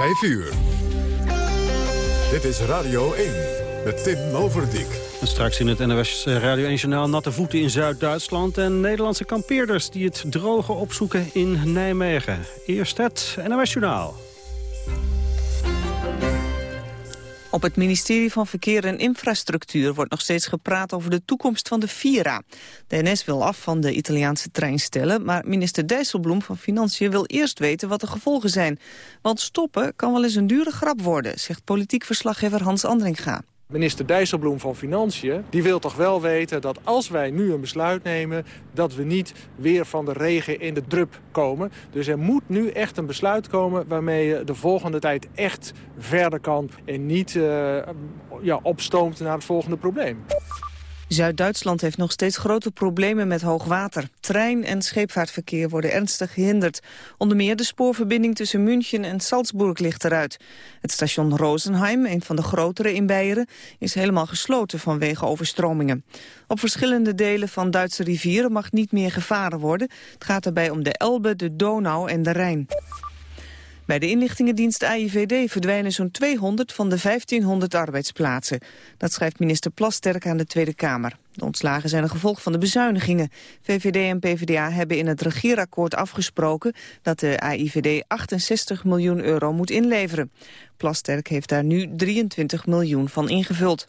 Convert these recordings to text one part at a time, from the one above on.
5 uur. Dit is Radio 1 met Tim Overdijk. Straks in het NOS Radio 1-journaal natte voeten in Zuid-Duitsland... en Nederlandse kampeerders die het droge opzoeken in Nijmegen. Eerst het NOS-journaal. Op het ministerie van Verkeer en Infrastructuur wordt nog steeds gepraat over de toekomst van de Vira. De NS wil af van de Italiaanse treinstellen, maar minister Dijsselbloem van Financiën wil eerst weten wat de gevolgen zijn. Want stoppen kan wel eens een dure grap worden, zegt politiek verslaggever Hans Andringa. Minister Dijsselbloem van Financiën die wil toch wel weten dat als wij nu een besluit nemen... dat we niet weer van de regen in de drup komen. Dus er moet nu echt een besluit komen waarmee je de volgende tijd echt verder kan... en niet uh, ja, opstoomt naar het volgende probleem. Zuid-Duitsland heeft nog steeds grote problemen met hoogwater. Trein- en scheepvaartverkeer worden ernstig gehinderd. Onder meer de spoorverbinding tussen München en Salzburg ligt eruit. Het station Rosenheim, een van de grotere in Beieren, is helemaal gesloten vanwege overstromingen. Op verschillende delen van Duitse rivieren mag niet meer gevaren worden. Het gaat daarbij om de Elbe, de Donau en de Rijn. Bij de inlichtingendienst AIVD verdwijnen zo'n 200 van de 1500 arbeidsplaatsen. Dat schrijft minister Plasterk aan de Tweede Kamer. De ontslagen zijn een gevolg van de bezuinigingen. VVD en PvdA hebben in het regeerakkoord afgesproken... dat de AIVD 68 miljoen euro moet inleveren. Plasterk heeft daar nu 23 miljoen van ingevuld.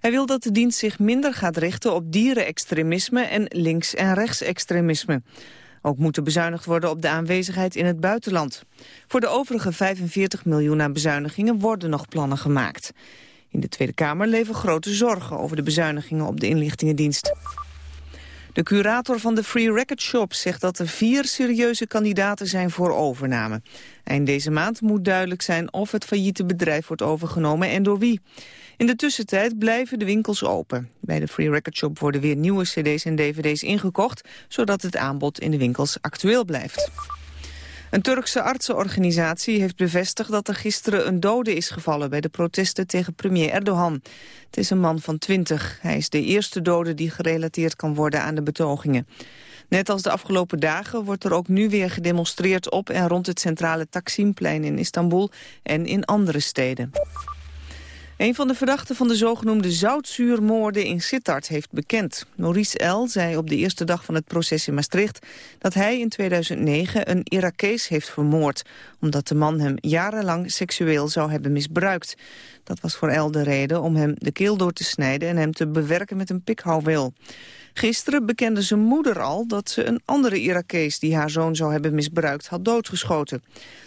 Hij wil dat de dienst zich minder gaat richten op dierenextremisme en links- en rechtsextremisme. Ook moet er bezuinigd worden op de aanwezigheid in het buitenland. Voor de overige 45 miljoen aan bezuinigingen worden nog plannen gemaakt. In de Tweede Kamer leven grote zorgen over de bezuinigingen op de inlichtingendienst. De curator van de Free Record Shop zegt dat er vier serieuze kandidaten zijn voor overname. Eind deze maand moet duidelijk zijn of het failliete bedrijf wordt overgenomen en door wie. In de tussentijd blijven de winkels open. Bij de Free Record Shop worden weer nieuwe cd's en dvd's ingekocht... zodat het aanbod in de winkels actueel blijft. Een Turkse artsenorganisatie heeft bevestigd dat er gisteren een dode is gevallen bij de protesten tegen premier Erdogan. Het is een man van 20. Hij is de eerste dode die gerelateerd kan worden aan de betogingen. Net als de afgelopen dagen wordt er ook nu weer gedemonstreerd op en rond het centrale Taksimplein in Istanbul en in andere steden. Een van de verdachten van de zogenoemde zoutzuurmoorden in Sittard heeft bekend. Maurice L. zei op de eerste dag van het proces in Maastricht... dat hij in 2009 een Irakees heeft vermoord... omdat de man hem jarenlang seksueel zou hebben misbruikt. Dat was voor L. de reden om hem de keel door te snijden... en hem te bewerken met een pikhouweel. Gisteren bekende zijn moeder al dat ze een andere Irakees... die haar zoon zou hebben misbruikt, had doodgeschoten.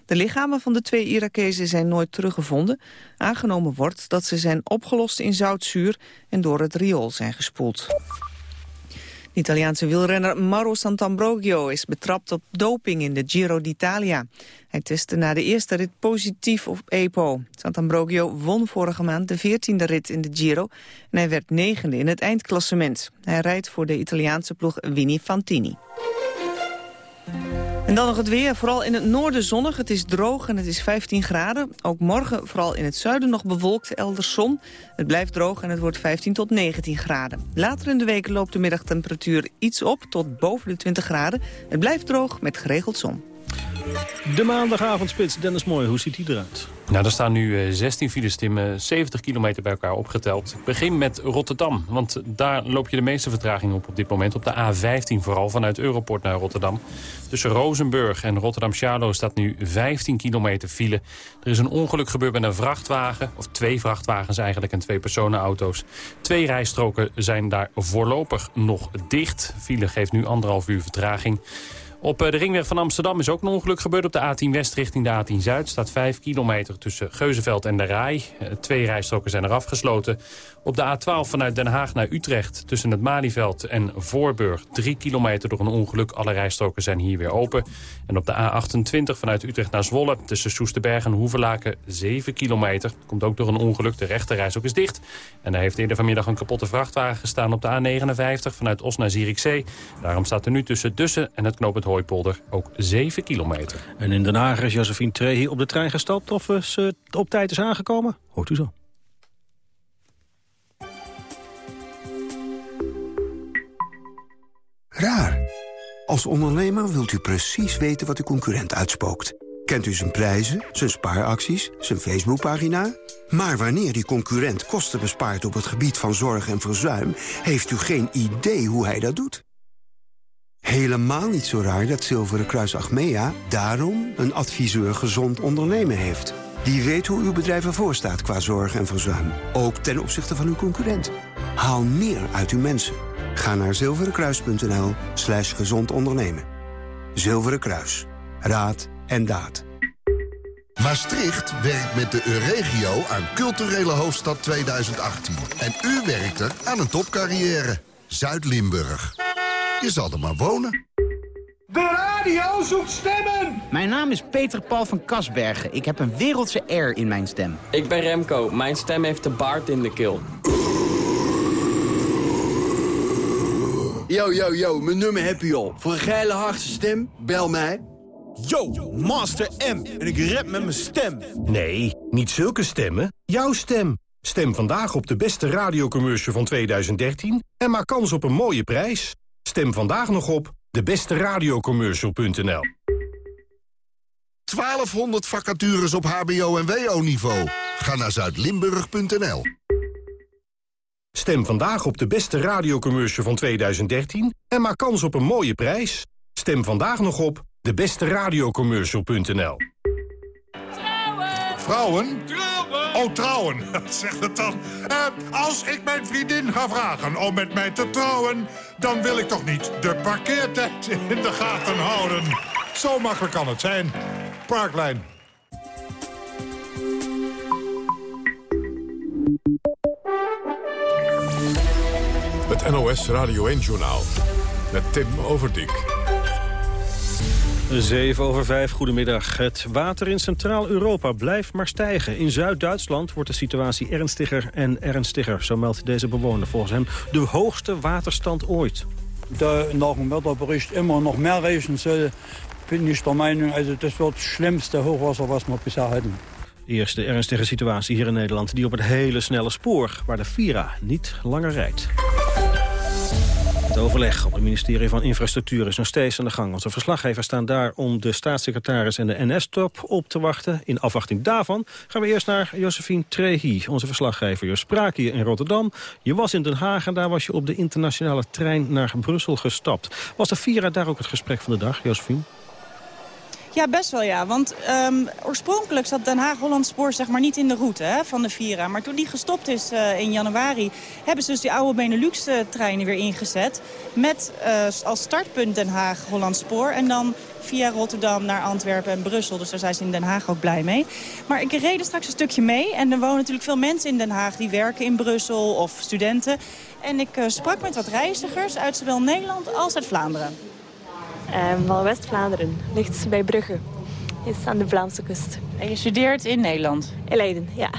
De lichamen van de twee Irakezen zijn nooit teruggevonden. Aangenomen wordt dat ze zijn opgelost in zoutzuur... en door het riool zijn gespoeld. Italiaanse wielrenner Mauro Sant'Ambrogio is betrapt op doping in de Giro d'Italia. Hij testte na de eerste rit positief op EPO. Sant'Ambrogio won vorige maand de 14e rit in de Giro en hij werd negende in het eindklassement. Hij rijdt voor de Italiaanse ploeg Vini Fantini. En dan nog het weer. Vooral in het noorden zonnig. Het is droog en het is 15 graden. Ook morgen vooral in het zuiden nog bewolkt, elders zon. Het blijft droog en het wordt 15 tot 19 graden. Later in de week loopt de middagtemperatuur iets op tot boven de 20 graden. Het blijft droog met geregeld zon. De maandagavondspits, Dennis Mooi, hoe ziet die eruit? Nou, er staan nu 16 eh, files, Tim, 70 kilometer bij elkaar opgeteld. Ik begin met Rotterdam, want daar loop je de meeste vertraging op op dit moment. Op de A15 vooral, vanuit Europort naar Rotterdam. Tussen Rozenburg en Rotterdam-Charlo staat nu 15 kilometer file. Er is een ongeluk gebeurd met een vrachtwagen, of twee vrachtwagens eigenlijk en twee personenauto's. Twee rijstroken zijn daar voorlopig nog dicht. File geeft nu anderhalf uur vertraging. Op eh, de ringweg van Amsterdam is ook een ongeluk gebeurd. Op de A10 West richting de A10 Zuid staat 5 kilometer tussen Geuzenveld en de Rai. Eh, twee rijstroken zijn er afgesloten. Op de A12 vanuit Den Haag naar Utrecht tussen het Malieveld en Voorburg. 3 kilometer door een ongeluk. Alle rijstroken zijn hier weer open. En op de A28 vanuit Utrecht naar Zwolle tussen Soesterberg en Hoevelaken 7 kilometer. Komt ook door een ongeluk. De rechterreis ook is dicht. En daar heeft eerder vanmiddag een kapotte vrachtwagen gestaan op de A59 vanuit Os naar Zierikzee. Daarom staat er nu tussen Dussen en het knooppunt Hooipolder ook 7 kilometer. En in Den Haag is Josephine Trehi op de trein gestapt of ze op tijd is aangekomen? Hoort u zo. Raar. Als ondernemer wilt u precies weten wat uw concurrent uitspookt. Kent u zijn prijzen, zijn spaaracties, zijn Facebookpagina? Maar wanneer die concurrent kosten bespaart op het gebied van zorg en verzuim... heeft u geen idee hoe hij dat doet. Helemaal niet zo raar dat Zilveren Kruis Achmea daarom een adviseur gezond ondernemen heeft. Die weet hoe uw bedrijf ervoor staat qua zorg en verzuim. Ook ten opzichte van uw concurrent. Haal meer uit uw mensen. Ga naar zilverenkruis.nl slash gezond ondernemen. Zilveren Kruis. Raad en daad. Maastricht werkt met de Euregio aan culturele hoofdstad 2018. En u werkt er aan een topcarrière. Zuid-Limburg. Je zal er maar wonen. De radio zoekt stemmen! Mijn naam is Peter Paul van Kasbergen. Ik heb een wereldse air in mijn stem. Ik ben Remco. Mijn stem heeft de baard in de keel. Yo, yo, yo, mijn nummer heb je al. Voor een geile hardste stem, bel mij. Yo, Master M. En ik rap met mijn stem. Nee, niet zulke stemmen. Jouw stem. Stem vandaag op de beste radiocommercial van 2013 en maak kans op een mooie prijs. Stem vandaag nog op debesteradiocommercial.nl 1200 vacatures op hbo- en wo-niveau. Ga naar zuidlimburg.nl Stem vandaag op de beste radiocommercial van 2013 en maak kans op een mooie prijs. Stem vandaag nog op debesteradiocommercial.nl Vrouwen? Trouwen! Oh, trouwen. Zeg het dan. Uh, als ik mijn vriendin ga vragen om met mij te trouwen... dan wil ik toch niet de parkeertijd in de gaten houden. Zo makkelijk kan het zijn. Parklijn. Het NOS Radio 1-journaal. Met Tim Overdijk. 7 over 5, goedemiddag. Het water in Centraal-Europa blijft maar stijgen. In Zuid-Duitsland wordt de situatie ernstiger en ernstiger. Zo meldt deze bewoner volgens hem de hoogste waterstand ooit. Da nach dem Wetterbericht immer noch mehr regnen soll, bin ich der Meinung, also das wird das schlimmste Hochwasser, was wir bisher hatten. Eerst de ernstige situatie hier in Nederland, die op het hele snelle spoor, waar de Vira niet langer rijdt. Het overleg op het ministerie van Infrastructuur is nog steeds aan de gang. Onze verslaggevers staan daar om de staatssecretaris en de NS-top op te wachten. In afwachting daarvan gaan we eerst naar Josephine Trehi, onze verslaggever. Je sprak hier in Rotterdam, je was in Den Haag en daar was je op de internationale trein naar Brussel gestapt. Was de Vira daar ook het gesprek van de dag, Josephine? Ja, best wel ja. Want um, oorspronkelijk zat Den Haag-Hollandspoor zeg maar niet in de route hè, van de Vira. Maar toen die gestopt is uh, in januari, hebben ze dus die oude Benelux-treinen weer ingezet. Met uh, als startpunt Den Haag-Hollandspoor. En dan via Rotterdam naar Antwerpen en Brussel. Dus daar zijn ze in Den Haag ook blij mee. Maar ik reed straks een stukje mee. En er wonen natuurlijk veel mensen in Den Haag die werken in Brussel of studenten. En ik uh, sprak met wat reizigers uit zowel Nederland als uit Vlaanderen. Um, van West-Vlaanderen, ligt bij Brugge. Is aan de Vlaamse kust. En je studeert in Nederland? In Leiden, ja.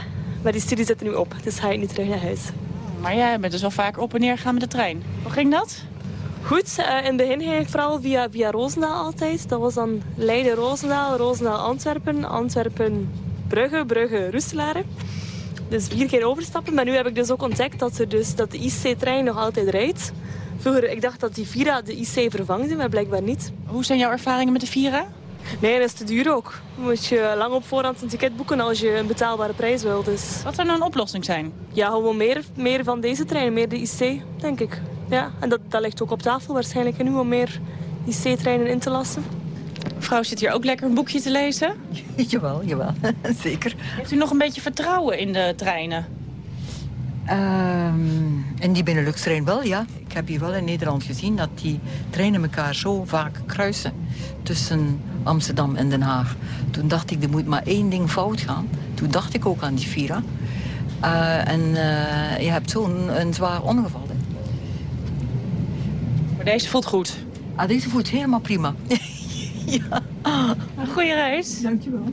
Maar die studie zit er nu op, dus ga ik nu terug naar huis. Maar jij bent dus wel vaak op en neer gegaan met de trein. Hoe ging dat? Goed, uh, in het begin ging ik vooral via, via Roosendaal altijd. Dat was dan Leiden-Roosendaal, Roosendaal-Antwerpen, Antwerpen-Brugge, Brugge-Roeselare. Dus vier keer overstappen. Maar nu heb ik dus ook ontdekt dat, er dus, dat de IC-trein nog altijd rijdt. Vroeger, ik dacht dat die Vira de IC vervangde, maar blijkbaar niet. Hoe zijn jouw ervaringen met de Vira? Nee, dat is te duur ook. Moet je lang op voorhand een ticket boeken als je een betaalbare prijs wilt. Dus... Wat zou nou een oplossing zijn? Ja, gewoon meer, meer van deze treinen, meer de IC, denk ik. Ja, en dat, dat ligt ook op tafel waarschijnlijk nu om meer IC-treinen in te lassen. Mevrouw zit hier ook lekker een boekje te lezen? jawel, jawel. Zeker. Heeft u nog een beetje vertrouwen in de treinen? Um, in die Benelux-trein wel, ja. Ik heb hier wel in Nederland gezien dat die treinen elkaar zo vaak kruisen tussen Amsterdam en Den Haag. Toen dacht ik, er moet maar één ding fout gaan. Toen dacht ik ook aan die Vira. Uh, en uh, je hebt zo'n een zwaar ongeval. Hè. Maar deze voelt goed? Ah, deze voelt helemaal prima. ja. Goeie reis. Dankjewel.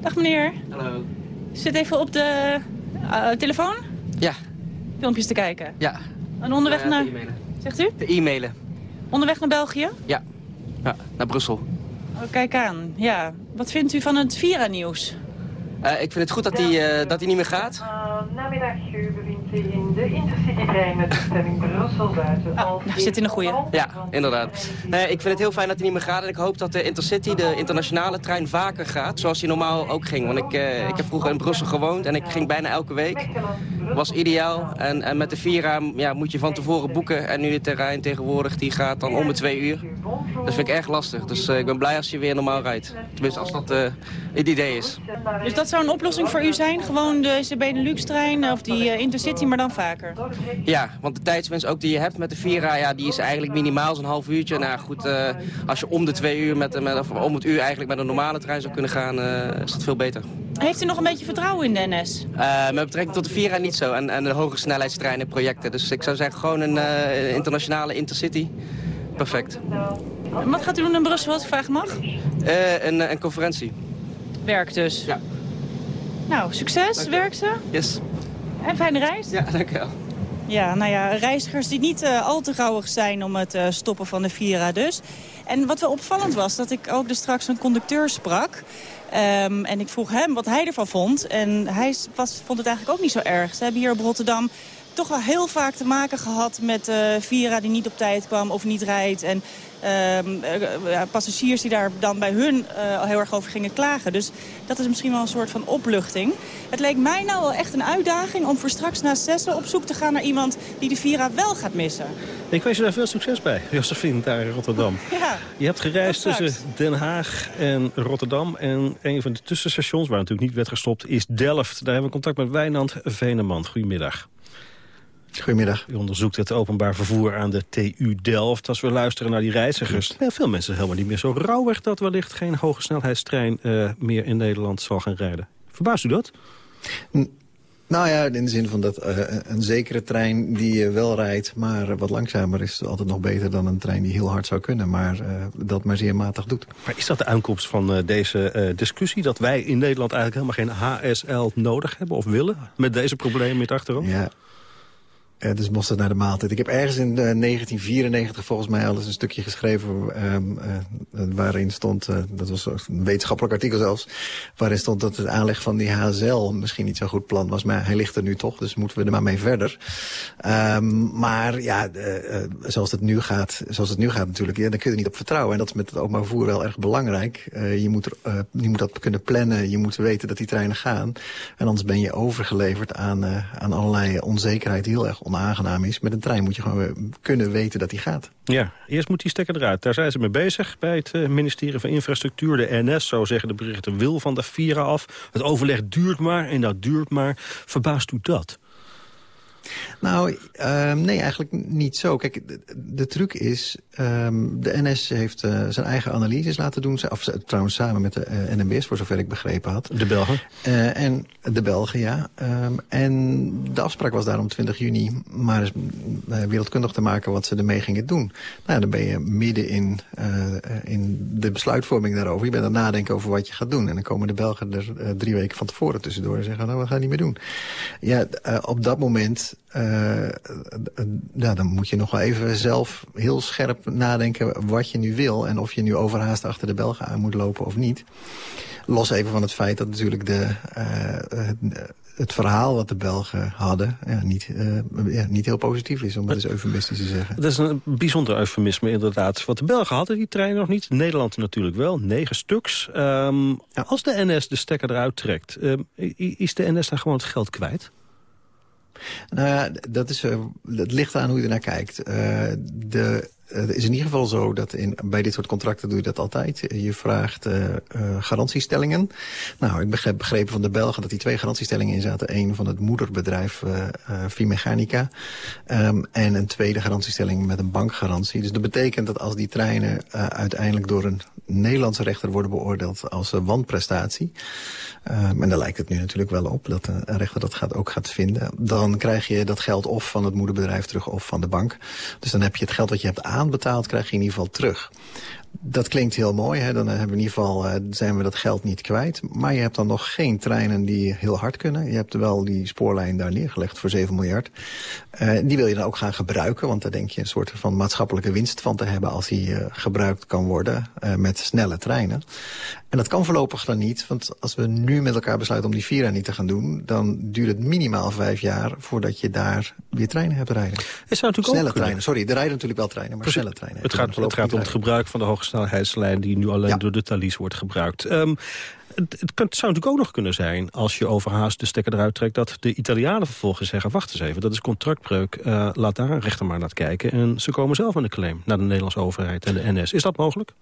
Dag meneer. Hallo. Zit even op de uh, telefoon? Ja. Filmpjes te kijken? Ja. En onderweg uh, naar... Zegt u? De e-mailen. Onderweg naar België? Ja. Ja, naar Brussel. Oh, kijk aan. Ja. Wat vindt u van het Vira-nieuws? Uh, ik vind het goed dat hij uh, dat niet meer gaat. namiddag. U bevindt zich in de Intercity-trein met bestemming Brussel-Zuid. Ah, zit in een goeie. Ja, inderdaad. Nee, ik vind het heel fijn dat hij niet meer gaat. En ik hoop dat de Intercity, de internationale trein, vaker gaat. Zoals hij normaal ook ging. Want ik, uh, ik heb vroeger in Brussel gewoond en ik ging bijna elke week. Was ideaal. En, en met de Vira ja, moet je van tevoren boeken. En nu de terrein tegenwoordig, die gaat dan om de twee uur. Dat vind ik erg lastig. Dus uh, ik ben blij als je weer normaal rijdt. Tenminste, als dat uh, het idee is. Dus dat zou een oplossing voor u zijn? Gewoon de Benelux-trein of die Intercity, maar dan vaker? Ja, want de tijdswens ook die je hebt met de Vira, ja, die is eigenlijk minimaal zo'n half uurtje. Nou goed, als je om de twee uur, met, met, of om het uur eigenlijk met een normale trein zou kunnen gaan, is dat veel beter. Heeft u nog een beetje vertrouwen in de NS? Uh, met betrekking tot de Vira niet zo en, en de hoge snelheidstreinen projecten. Dus ik zou zeggen gewoon een internationale Intercity. Perfect. En wat gaat u doen in Brussel, als ik vragen mag? een, een conferentie. Werk dus? Ja. Nou, succes, werk ze. Yes. En fijne reis. Ja, dankjewel. Ja, nou ja, reizigers die niet al te gauwig zijn om het stoppen van de Vira dus. En wat wel opvallend was, dat ik ook dus straks een conducteur sprak. Um, en ik vroeg hem wat hij ervan vond. En hij was, vond het eigenlijk ook niet zo erg. Ze hebben hier op Rotterdam toch wel heel vaak te maken gehad met uh, Vira die niet op tijd kwam of niet rijdt. En uh, passagiers die daar dan bij hun uh, heel erg over gingen klagen. Dus dat is misschien wel een soort van opluchting. Het leek mij nou wel echt een uitdaging om voor straks na zessen op zoek te gaan naar iemand die de Vira wel gaat missen. Ik wens je daar veel succes bij, Josephine, daar in Rotterdam. Ja, je hebt gereisd tussen Den Haag en Rotterdam. En een van de tussenstations, waar natuurlijk niet werd gestopt, is Delft. Daar hebben we contact met Wijnand Veneman. Goedemiddag. Goedemiddag. U onderzoekt het openbaar vervoer aan de TU Delft. Als we luisteren naar die reizigers... Ja, veel mensen helemaal niet meer zo rauwig... dat wellicht geen hoge snelheidstrein uh, meer in Nederland zal gaan rijden. Verbaast u dat? N nou ja, in de zin van dat uh, een zekere trein die uh, wel rijdt... maar wat langzamer is altijd nog beter dan een trein die heel hard zou kunnen... maar dat maar zeer matig doet. Maar is dat de aankomst van deze discussie... dat wij in Nederland eigenlijk helemaal geen HSL nodig hebben of willen... met deze problemen in het achterhoofd? Ja, uh, dus mosterd naar de maaltijd. Ik heb ergens in uh, 1994 volgens mij al eens een stukje geschreven... Um, uh, waarin stond, dat was een wetenschappelijk artikel zelfs... waarin stond dat het aanleg van die HSL misschien niet zo'n goed plan was. Maar hij ligt er nu toch, dus moeten we er maar mee verder. Um, maar ja, zoals, het nu gaat, zoals het nu gaat natuurlijk, ja, dan kun je er niet op vertrouwen. En dat is met het openbaar vervoer wel erg belangrijk. je, moet je moet dat kunnen plannen, je moet weten dat die treinen gaan. En anders ben je overgeleverd aan, aan allerlei onzekerheid die heel erg onaangenaam is. Met een trein moet je gewoon kunnen weten dat die gaat. Ja, eerst moet die stekker eruit. Daar zijn ze mee bezig bij het eh, ministerie van Infrastructuur. De NS, zo zeggen de berichten, wil van de Vira af. Het overleg duurt maar en dat duurt maar. Verbaast u dat? Nou, uh, nee, eigenlijk niet zo. Kijk, de, de truc is, um, de NS heeft uh, zijn eigen analyses laten doen. Of trouwens samen met de uh, eh, NMBS, voor zover ik begrepen had. De Belgen? Uh, en de Belgen, ja. Um, en de afspraak was daarom 20 juni maar eens wereldkundig te maken wat ze ermee gingen doen. Nou, dan ben je midden in, in de besluitvorming daarover. Je bent aan het nadenken over wat je gaat doen. En dan komen de Belgen er drie weken van tevoren tussendoor en zeggen, nou, we gaan niet meer doen. Ja, op dat moment uh, ja, dan moet je nog wel even zelf heel scherp nadenken wat je nu wil... en of je nu overhaast achter de Belgen aan moet lopen of niet. Los even van het feit dat natuurlijk de, uh, het verhaal wat de Belgen hadden... Ja, niet, uh, ja, niet heel positief is, om het eens eufemistisch te zeggen. Dat is een bijzonder eufemisme inderdaad. Wat de Belgen hadden die treinen nog niet. Nederland natuurlijk wel, negen stuks. Um, ja. Als de NS de stekker eruit trekt, um, is de NS dan gewoon het geld kwijt? Nou ja, dat, is, uh, dat ligt aan hoe je ernaar kijkt. Uh, de het is in ieder geval zo dat in, bij dit soort contracten doe je dat altijd. Je vraagt uh, uh, garantiestellingen. Nou, ik heb begrepen van de Belgen dat die twee garantiestellingen in zaten. Eén van het moederbedrijf uh, Vimechanica. Um, en een tweede garantiestelling met een bankgarantie. Dus dat betekent dat als die treinen uiteindelijk door een Nederlandse rechter worden beoordeeld als wanprestatie. Um, en daar lijkt het nu natuurlijk wel op dat een rechter dat gaat, ook gaat vinden. Dan krijg je dat geld of van het moederbedrijf terug of van de bank. Dus dan heb je het geld wat je hebt aanbetaald, krijg je in ieder geval terug. Dat klinkt heel mooi. Hè? Dan hebben we in ieder geval, uh, zijn we dat geld niet kwijt. Maar je hebt dan nog geen treinen die heel hard kunnen. Je hebt wel die spoorlijn daar neergelegd voor 7 miljard. Uh, die wil je dan ook gaan gebruiken. Want daar denk je een soort van maatschappelijke winst van te hebben... als die uh, gebruikt kan worden met snelle treinen. En dat kan voorlopig dan niet. Want als we nu met elkaar besluiten om die Vira niet te gaan doen... dan duurt het minimaal vijf jaar voordat je daar weer treinen hebt rijden. Het zou natuurlijk snelle ook treinen, sorry. Er rijden natuurlijk wel treinen, maar Precies. snelle treinen. Het gaat, het gaat om het gebruik van de die nu alleen ja. door de Thalys wordt gebruikt. Um, het, het, kan, het, zou natuurlijk ook nog kunnen zijn, als je overhaast de stekker eruit trekt... dat de Italianen vervolgens zeggen, wacht eens even, dat is contractbreuk. Uh, laat daar een rechter maar naar kijken. En ze komen zelf aan de claim naar de Nederlandse overheid en de NS. Is dat mogelijk?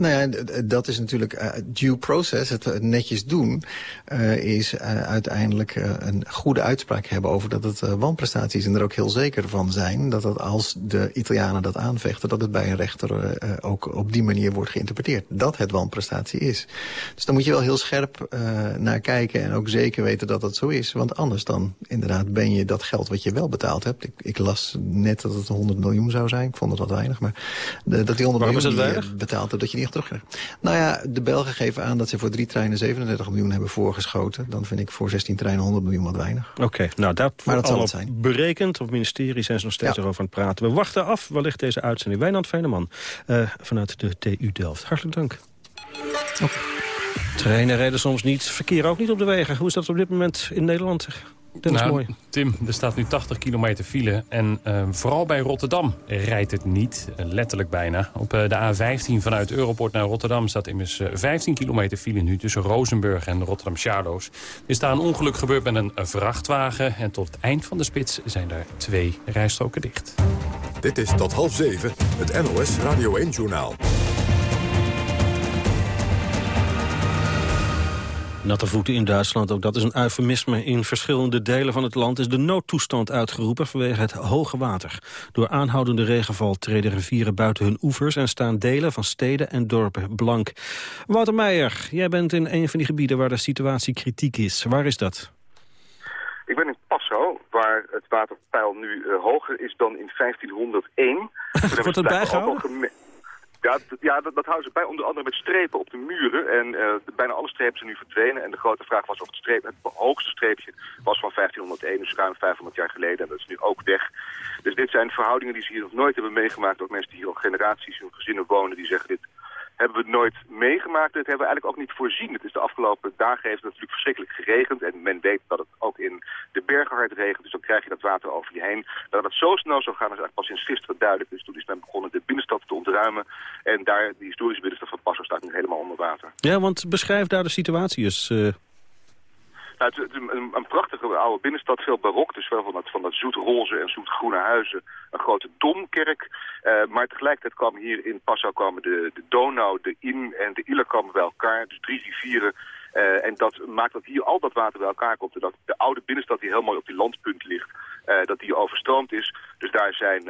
Nou ja, dat is natuurlijk uh, due process. Het netjes doen uh, is uh, uiteindelijk een goede uitspraak hebben over dat het wanprestaties en er ook heel zeker van zijn dat het als de Italianen dat aanvechten, dat het bij een rechter ook op die manier wordt geïnterpreteerd. Dat het wanprestatie is. Dus dan moet je wel heel scherp naar kijken en ook zeker weten dat dat zo is. Want anders dan inderdaad ben je dat geld wat je wel betaald hebt. Ik, ik las net dat het 100 miljoen zou zijn. Ik vond het wat weinig. Maar dat die 100 Waarom miljoen die je betaald hebt, dat je terug. Nou ja, de Belgen geven aan dat ze voor drie treinen 37 miljoen hebben voorgeschoten. Dan vind ik voor 16 treinen 100 miljoen wat weinig. Oké, okay, nou dat, maar dat zal het zijn. berekend. Op het ministerie zijn ze nog steeds ja. erover aan het praten. We wachten af wellicht deze uitzending. Wijnand Veeneman uh, vanuit de TU Delft. Hartelijk dank. Okay. Treinen rijden soms niet, verkeer ook niet op de wegen. Hoe is dat op dit moment in Nederland? Dennis nou, mooi. Tim, er staat nu 80 kilometer file. En uh, vooral bij Rotterdam rijdt het niet. Uh, letterlijk bijna. Op uh, de A15 vanuit Europort naar Rotterdam staat immers 15 kilometer file nu... tussen Rozenburg en Rotterdam Shadows. Er is daar een ongeluk gebeurd met een vrachtwagen. En tot het eind van de spits zijn daar twee rijstroken dicht. Dit is tot half zeven het NOS Radio 1-journaal. Natte voeten in Duitsland, ook dat is een eufemisme. In verschillende delen van het land is de noodtoestand uitgeroepen vanwege het hoge water. Door aanhoudende regenval treden rivieren buiten hun oevers... en staan delen van steden en dorpen blank. Wouter Meijer, jij bent in een van die gebieden waar de situatie kritiek is. Waar is dat? Ik ben in Passau, waar het waterpeil nu uh, hoger is dan in 1501. Wordt het bijgehouden? Ja, ja dat, houden ze bij, onder andere met strepen op de muren. En uh, bijna alle strepen zijn nu verdwenen. En de grote vraag was of het, streep, het hoogste streepje was van 1501, dus ruim 500 jaar geleden. En dat is nu ook weg. Dus dit zijn verhoudingen die ze hier nog nooit hebben meegemaakt. Ook mensen die hier al generaties in gezinnen wonen, die zeggen dit hebben we nooit meegemaakt. Dat hebben we eigenlijk ook niet voorzien. Het is de afgelopen dagen heeft het natuurlijk verschrikkelijk geregend. En men weet dat het ook in de bergen hard regent. Dus dan krijg je dat water over je heen. Dat het zo snel zou gaan is eigenlijk pas sinds gisteren duidelijk. Dus toen is men begonnen de binnenstad te ontruimen. En daar, die historische binnenstad van Passau staat nu helemaal onder water. Ja, want beschrijf daar de situatie eens... Uh... Nou, een, prachtige oude binnenstad, veel barok. Dus wel van dat, zoetroze en zoetgroene huizen. Een grote domkerk. Uh, maar tegelijkertijd kwamen hier in Passau kwamen de, de Donau, de Inn en de Iller kwamen bij elkaar. Dus drie rivieren. Uh, en dat maakt dat hier al dat water bij elkaar komt. En dat de oude binnenstad die heel mooi op die landpunt ligt, uh, dat die overstroomd is. Dus daar zijn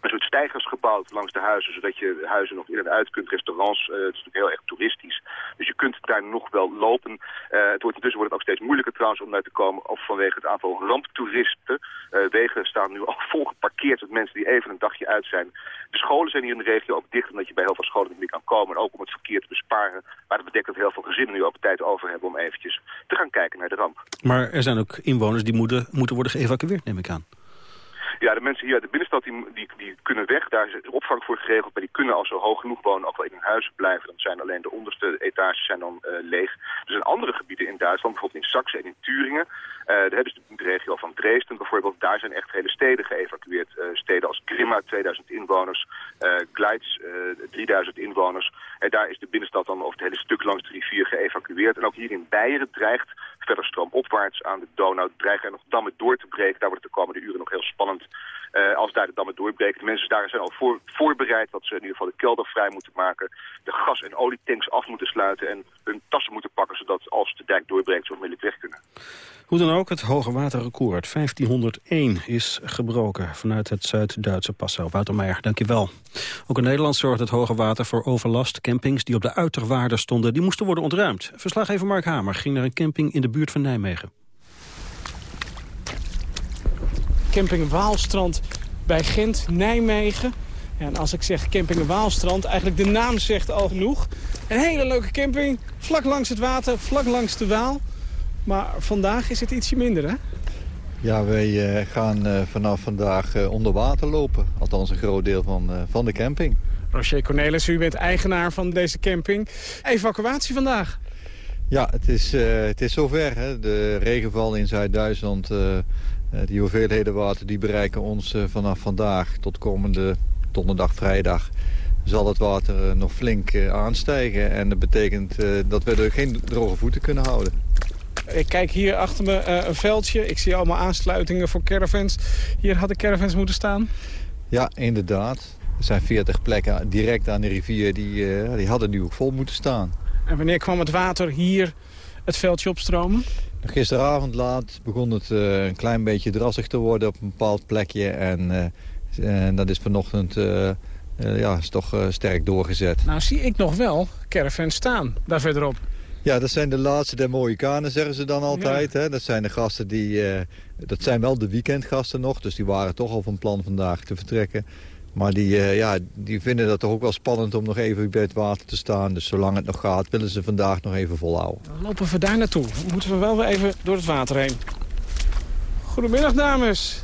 een soort stijgers gebouwd langs de huizen, zodat je huizen nog in en uit kunt, restaurants. Uh, het is natuurlijk heel erg toeristisch. Dus je kunt daar nog wel lopen. Uh, het wordt, intussen wordt het ook steeds moeilijker trouwens om daar te komen, ook vanwege het aantal ramptoeristen. Uh, wegen staan nu al vol geparkeerd met mensen die even een dagje uit zijn. De scholen zijn hier in de regio ook dicht, omdat je bij heel veel scholen niet meer kan komen. En ook om het verkeer te besparen. Maar dat betekent dat heel veel gezinnen nu ook tijd over hebben om eventjes te gaan kijken naar de ramp. Maar er zijn ook inwoners die moeten, moeten worden geëvacueerd, neem ik aan. Ja, de mensen hier uit de binnenstad die, die, die kunnen weg. Daar is opvang voor geregeld. Maar die kunnen als ze hoog genoeg wonen ook wel in hun huizen blijven. Dan zijn alleen de onderste etages zijn dan uh, leeg. Er zijn andere gebieden in Duitsland, bijvoorbeeld in Saxe en in Turingen. Uh, daar hebben ze de regio van Dresden bijvoorbeeld. Daar zijn echt hele steden geëvacueerd. Uh, steden als Grimma, 2000 inwoners. Gleitz, 3000 inwoners. En daar is de binnenstad dan over het hele stuk langs de rivier geëvacueerd. En ook hier in Beieren dreigt verder stroomopwaarts aan de Donau. Dreigen er nog dammen door te breken. Daar wordt de komende uren nog heel spannend uh, als daar de dammen doorbreken. De mensen daar zijn al voor, voorbereid dat ze in ieder geval de kelder vrij moeten maken. De gas- en olietanks af moeten sluiten en hun tassen moeten pakken... zodat als de dijk doorbreekt ze onmiddellijk weg kunnen. Hoe dan ook, het hoge waterrecord 1501 is gebroken vanuit het Zuid-Duitse Passau. Wouter Meijer, dankjewel. Ook in Nederland zorgt het hoge water voor overlast. Campings die op de uiterwaarden stonden, die moesten worden ontruimd. Verslaggever Mark Hamer ging naar een camping in de buurt van Nijmegen. Camping Waalstrand bij Gent, Nijmegen. En als ik zeg camping Waalstrand, eigenlijk de naam zegt al genoeg. Een hele leuke camping, vlak langs het water, vlak langs de Waal. Maar vandaag is het ietsje minder, hè? Ja, wij eh, gaan eh, vanaf vandaag eh, onder water lopen. Althans een groot deel van, van de camping. Roger Cornelis, u bent eigenaar van deze camping. Evacuatie vandaag? Ja, het is, het is zover. Hè. De regenval in Zuid-Duitsland, die hoeveelheden water... die bereiken ons vanaf vandaag tot komende donderdag, vrijdag zal het water nog flink aanstijgen. En dat betekent dat we er geen droge voeten kunnen houden. Ik kijk hier achter me uh, een veldje. Ik zie allemaal aansluitingen voor caravans. Hier hadden caravans moeten staan. Ja, inderdaad. Er zijn 40 plekken direct aan de rivier. Die, uh, die hadden nu ook vol moeten staan. En wanneer kwam het water hier het veldje opstromen? Gisteravond laat begon het uh, een klein beetje drassig te worden op een bepaald plekje. En, en dat is vanochtend ja, is toch sterk doorgezet. Nou zie ik nog wel caravans staan daar verderop. Ja, dat zijn de laatste der mooie kanen, zeggen ze dan altijd. Hè? Dat zijn de gasten die... Uh, dat zijn wel de weekendgasten nog, dus die waren toch al van plan vandaag te vertrekken. Maar die, uh, ja, die vinden dat toch ook wel spannend om nog even bij het water te staan. Dus zolang het nog gaat, willen ze vandaag nog even volhouden. Dan lopen we daar naartoe. Dan moeten we wel weer even door het water heen. Goedemiddag, dames.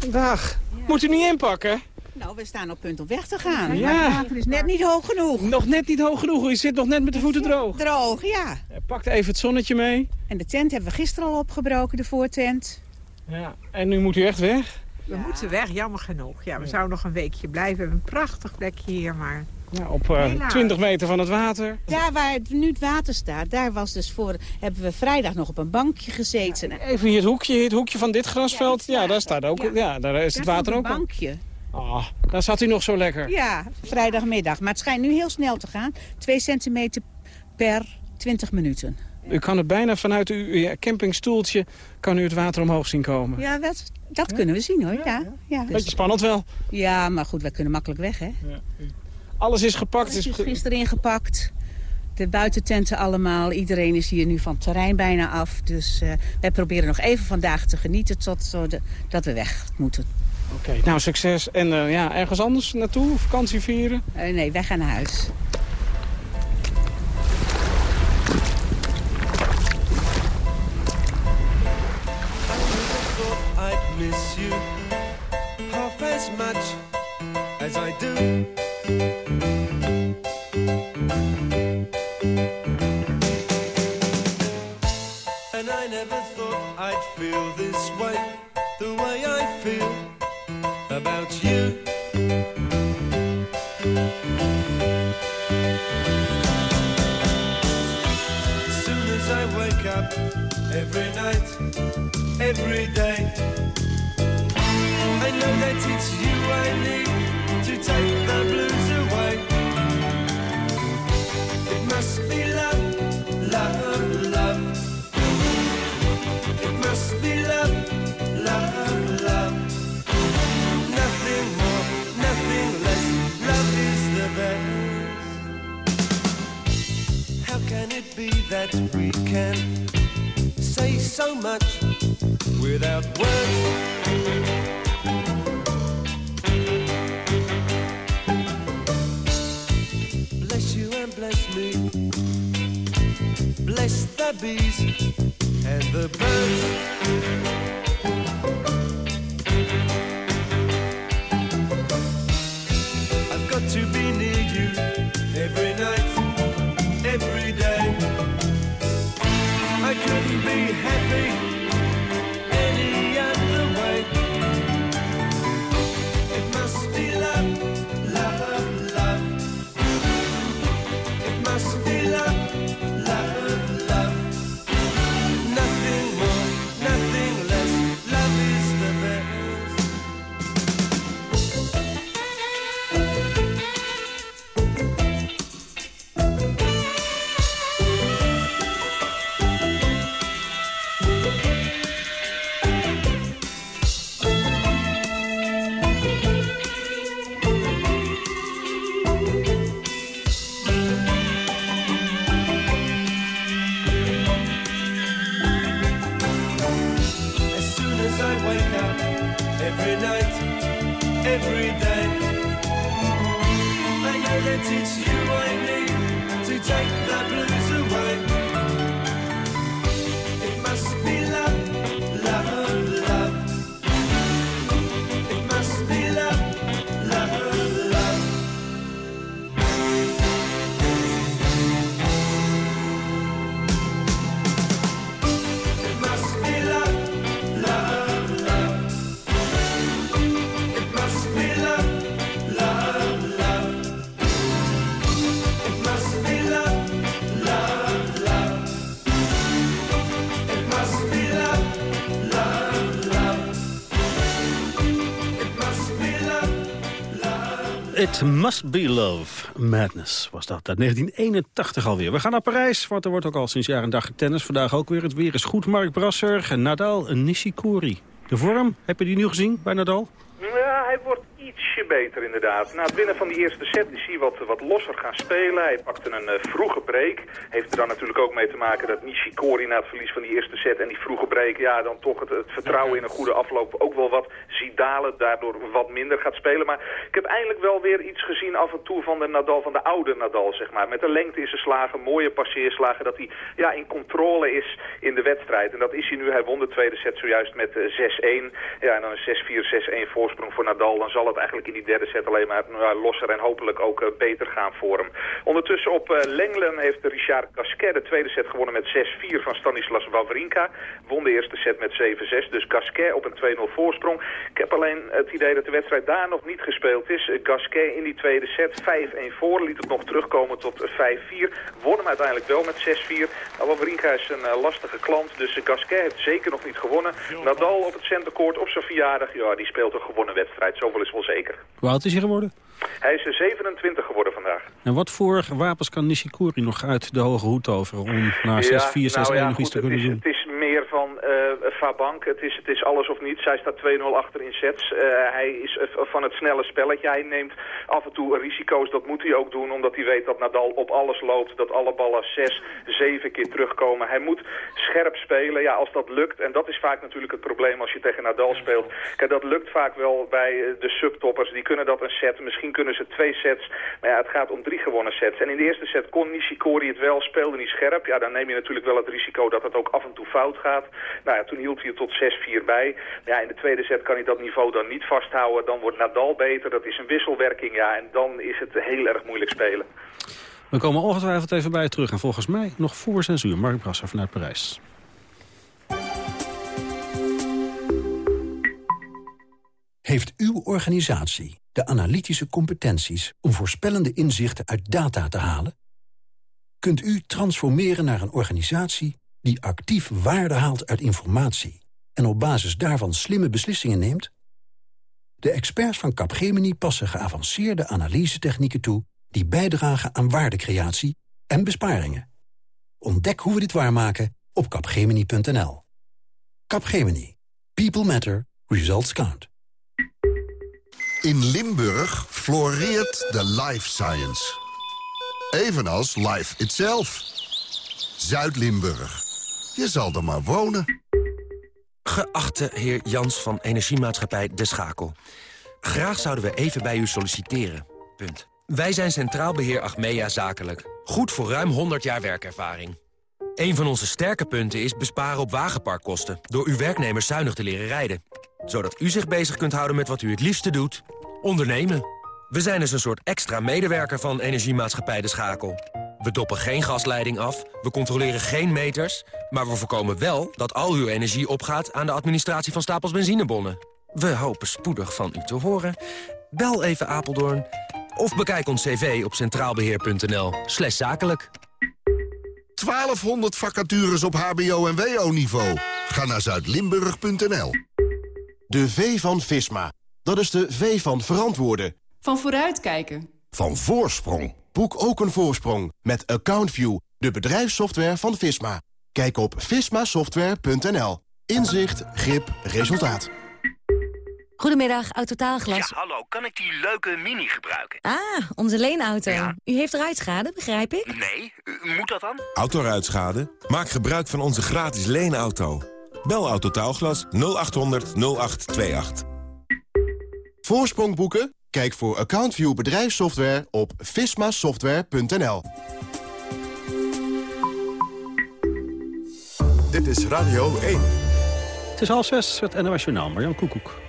Dag, Dag. Moet u niet inpakken? Nou, we staan op punt om weg te gaan. Ja. het water is net niet hoog genoeg. Nog net niet hoog genoeg. Je zit nog net met de voeten droog. Droog, ja. Pakt even het zonnetje mee. En de tent hebben we gisteren al opgebroken, de voortent. Ja, en nu moet u echt weg? We moeten weg, jammer genoeg. Ja, we zouden nog een weekje blijven. We hebben een prachtig plekje hier, maar... Ja, op uh, eh, 20 meter van het water. Ja, waar het, nu het water staat, daar was dus voor, hebben we vrijdag nog op een bankje gezeten. even hier het hoekje, het hoekje van dit grasveld. Ja, daar staat ook, ja, daar is het water ook. een bankje. Oh, daar zat hij nog zo lekker. Ja, vrijdagmiddag. Maar het schijnt nu heel snel te gaan. 2 centimeter per 20 minuten. U kan het bijna vanuit uw campingstoeltje kan u het water omhoog zien komen. Ja, dat, dat kunnen we zien hoor. Ja, ja. Beetje spannend wel. Ja, maar goed, wij kunnen makkelijk weg hè. Ja. Alles is gepakt. Alles is gisteren ingepakt. De buitententen allemaal. Iedereen is hier nu van het terrein bijna af. Dus uh, wij proberen nog even vandaag te genieten tot zo de, dat we weg moeten. Oké, nou succes. En uh, ja, ergens anders naartoe? Vakantie vieren? Uh, nee, wij gaan naar huis. I'd miss you half as much as I do. As I wake up, every night, every day, I know that it's you I need to take the blues away. It must be love, love, love. It must be love, love, be that we can say so much without words? Bless you and bless me. Bless the bees and the birds. every day. I know that it's you I need to take the blues away. It Must Be Love. Madness was dat. Uit 1981 alweer. We gaan naar Parijs, want er wordt ook al sinds jaar en dag tennis. Vandaag ook weer. Het weer is goed. Mark Brasser, Nadal Nishikori. De vorm, heb je die nu gezien bij Nadal? Ja, hij wordt ietsje beter inderdaad. Na het winnen van die eerste set is hij wat, wat losser gaan spelen. Hij pakte een eh, vroege break. Heeft er dan natuurlijk ook mee te maken dat Nishikori na het verlies van die eerste set en die vroege break... ja, dan toch het, het vertrouwen in een goede afloop ook wel wat ziet dalen. Daardoor wat minder gaat spelen. Maar ik heb eindelijk wel weer iets gezien af en toe van de Nadal, van de oude Nadal, zeg maar. Met een lengte in zijn slagen, mooie passeerslagen. Dat hij ja, in controle is in de wedstrijd. En dat is hij nu. Hij won de tweede set zojuist met eh, 6-1. Ja, en dan een 6-4, 6-1 voorsprong voor Nadal. Dan zal het eigenlijk in die derde set alleen maar nou, losser en hopelijk ook eh, beter gaan voor hem. Ondertussen op eh, Lenglen heeft Richard Gasquet de tweede set gewonnen met 6-4 van Stanislas Wawrinka. Won de eerste set met 7-6. Dus Gasquet op een 2-0 voorsprong. Ik heb alleen het idee dat de wedstrijd daar nog niet gespeeld is. Eh, Gasquet in die tweede set 5-1 voor. Liet het nog terugkomen tot 5-4. Won hem uiteindelijk wel met 6-4. Maar Wawrinka is een eh, lastige klant. Dus eh, Gasquet heeft zeker nog niet gewonnen. Nadal op het centercourt op zijn verjaardag. Ja, die speelt een gewonnen wedstrijd. Zoveel is wel zeker. Hoe oud is hij geworden? Hij is 27 geworden vandaag. En wat voor wapens kan Nishikori nog uit de hoge hoed toveren... om naar 6-4, 6-1 nou nog iets te kunnen doen? Het is meer van eh Fabank. Het is, het is alles of niets. Hij staat 2-0 achter in sets. Eh, hij is eh, van het snelle spelletje. Hij neemt af en toe risico's. Dat moet hij ook doen, omdat hij weet dat Nadal op alles loopt. Dat alle ballen 6, 7 keer terugkomen. Hij moet scherp spelen. Ja, als dat lukt. En dat is vaak natuurlijk het probleem als je tegen Nadal speelt. Kijk, dat lukt vaak wel bij de subtoppers. Die kunnen dat een set. Misschien kunnen ze twee sets. Maar ja, het gaat om drie gewonnen sets. En in de eerste set kon Nishikori het wel. Speelde niet scherp. Ja, dan neem je natuurlijk wel het risico dat het ook af en toe fout gaat. Nou ja, toen hield hij het tot 6-4 bij. Ja, in de tweede set kan hij dat niveau dan niet vasthouden. Dan wordt Nadal beter. Dat is een wisselwerking. Ja, en dan is het heel erg moeilijk spelen. We komen ongetwijfeld even bij terug. En volgens mij nog voor censuur. Mark Brasser vanuit Parijs. Heeft uw organisatie de analytische competenties om voorspellende inzichten uit data te halen? Kunt u transformeren naar een organisatie die actief waarde haalt uit informatie en op basis daarvan slimme beslissingen neemt? De experts van Capgemini passen geavanceerde analysetechnieken toe die bijdragen aan waardecreatie en besparingen. Ontdek hoe we dit waarmaken op capgemini.nl. Capgemini. People matter. Results count. In Limburg floreert de life science. Evenals life itself. Zuid-Limburg. Je zal er maar wonen. Geachte heer Jans van Energiemaatschappij De Schakel. Graag zouden we even bij u solliciteren. Punt. Wij zijn Centraal Beheer Achmea Zakelijk. Goed voor ruim 100 jaar werkervaring. Een van onze sterke punten is besparen op wagenparkkosten... door uw werknemers zuinig te leren rijden. Zodat u zich bezig kunt houden met wat u het liefste doet. Ondernemen. We zijn dus een soort extra medewerker van Energiemaatschappij De Schakel. We doppen geen gasleiding af, we controleren geen meters... maar we voorkomen wel dat al uw energie opgaat... aan de administratie van stapels benzinebonnen. We hopen spoedig van u te horen. Bel even Apeldoorn of bekijk ons cv op centraalbeheer.nl slash zakelijk. 1200 vacatures op hbo- en wo-niveau. Ga naar zuidlimburg.nl. De V van Visma. Dat is de V van verantwoorden. Van vooruitkijken. Van voorsprong. Boek ook een voorsprong met AccountView, de bedrijfssoftware van Visma. Kijk op vismasoftware.nl. Inzicht, grip, resultaat. Goedemiddag, Autotaalglas. Ja, hallo. Kan ik die leuke Mini gebruiken? Ah, onze leenauto. U heeft ruitschade, begrijp ik? Nee, u- moet dat dan? Autoruitschade? Maak gebruik van onze gratis leenauto. Bel Autotaalglas 0800 0828. Voorsprong boeken? Kijk voor AccountView bedrijfssoftware op vismasoftware.nl. Dit is Radio 1. Het is half zes, het NOS Journaal, Marjan Koekoek.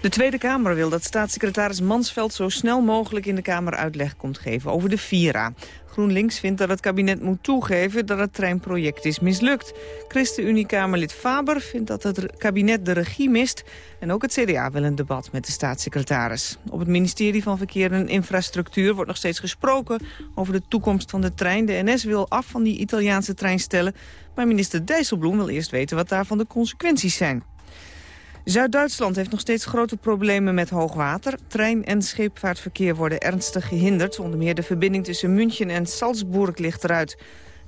De Tweede Kamer wil dat staatssecretaris Mansveld zo snel mogelijk in de Kamer uitleg komt geven over de Vira. GroenLinks vindt dat het kabinet moet toegeven dat het treinproject is mislukt. ChristenUnie-Kamerlid Faber vindt dat het kabinet de regie mist. En ook het CDA wil een debat met de staatssecretaris. Op het ministerie van Verkeer en Infrastructuur wordt nog steeds gesproken over de toekomst van de trein. De NS wil af van die Italiaanse treinstellen. Maar minister Dijsselbloem wil eerst weten wat daarvan de consequenties zijn. Zuid-Duitsland heeft nog steeds grote problemen met hoogwater. Trein- en scheepvaartverkeer worden ernstig gehinderd. Onder meer de verbinding tussen München en Salzburg ligt eruit.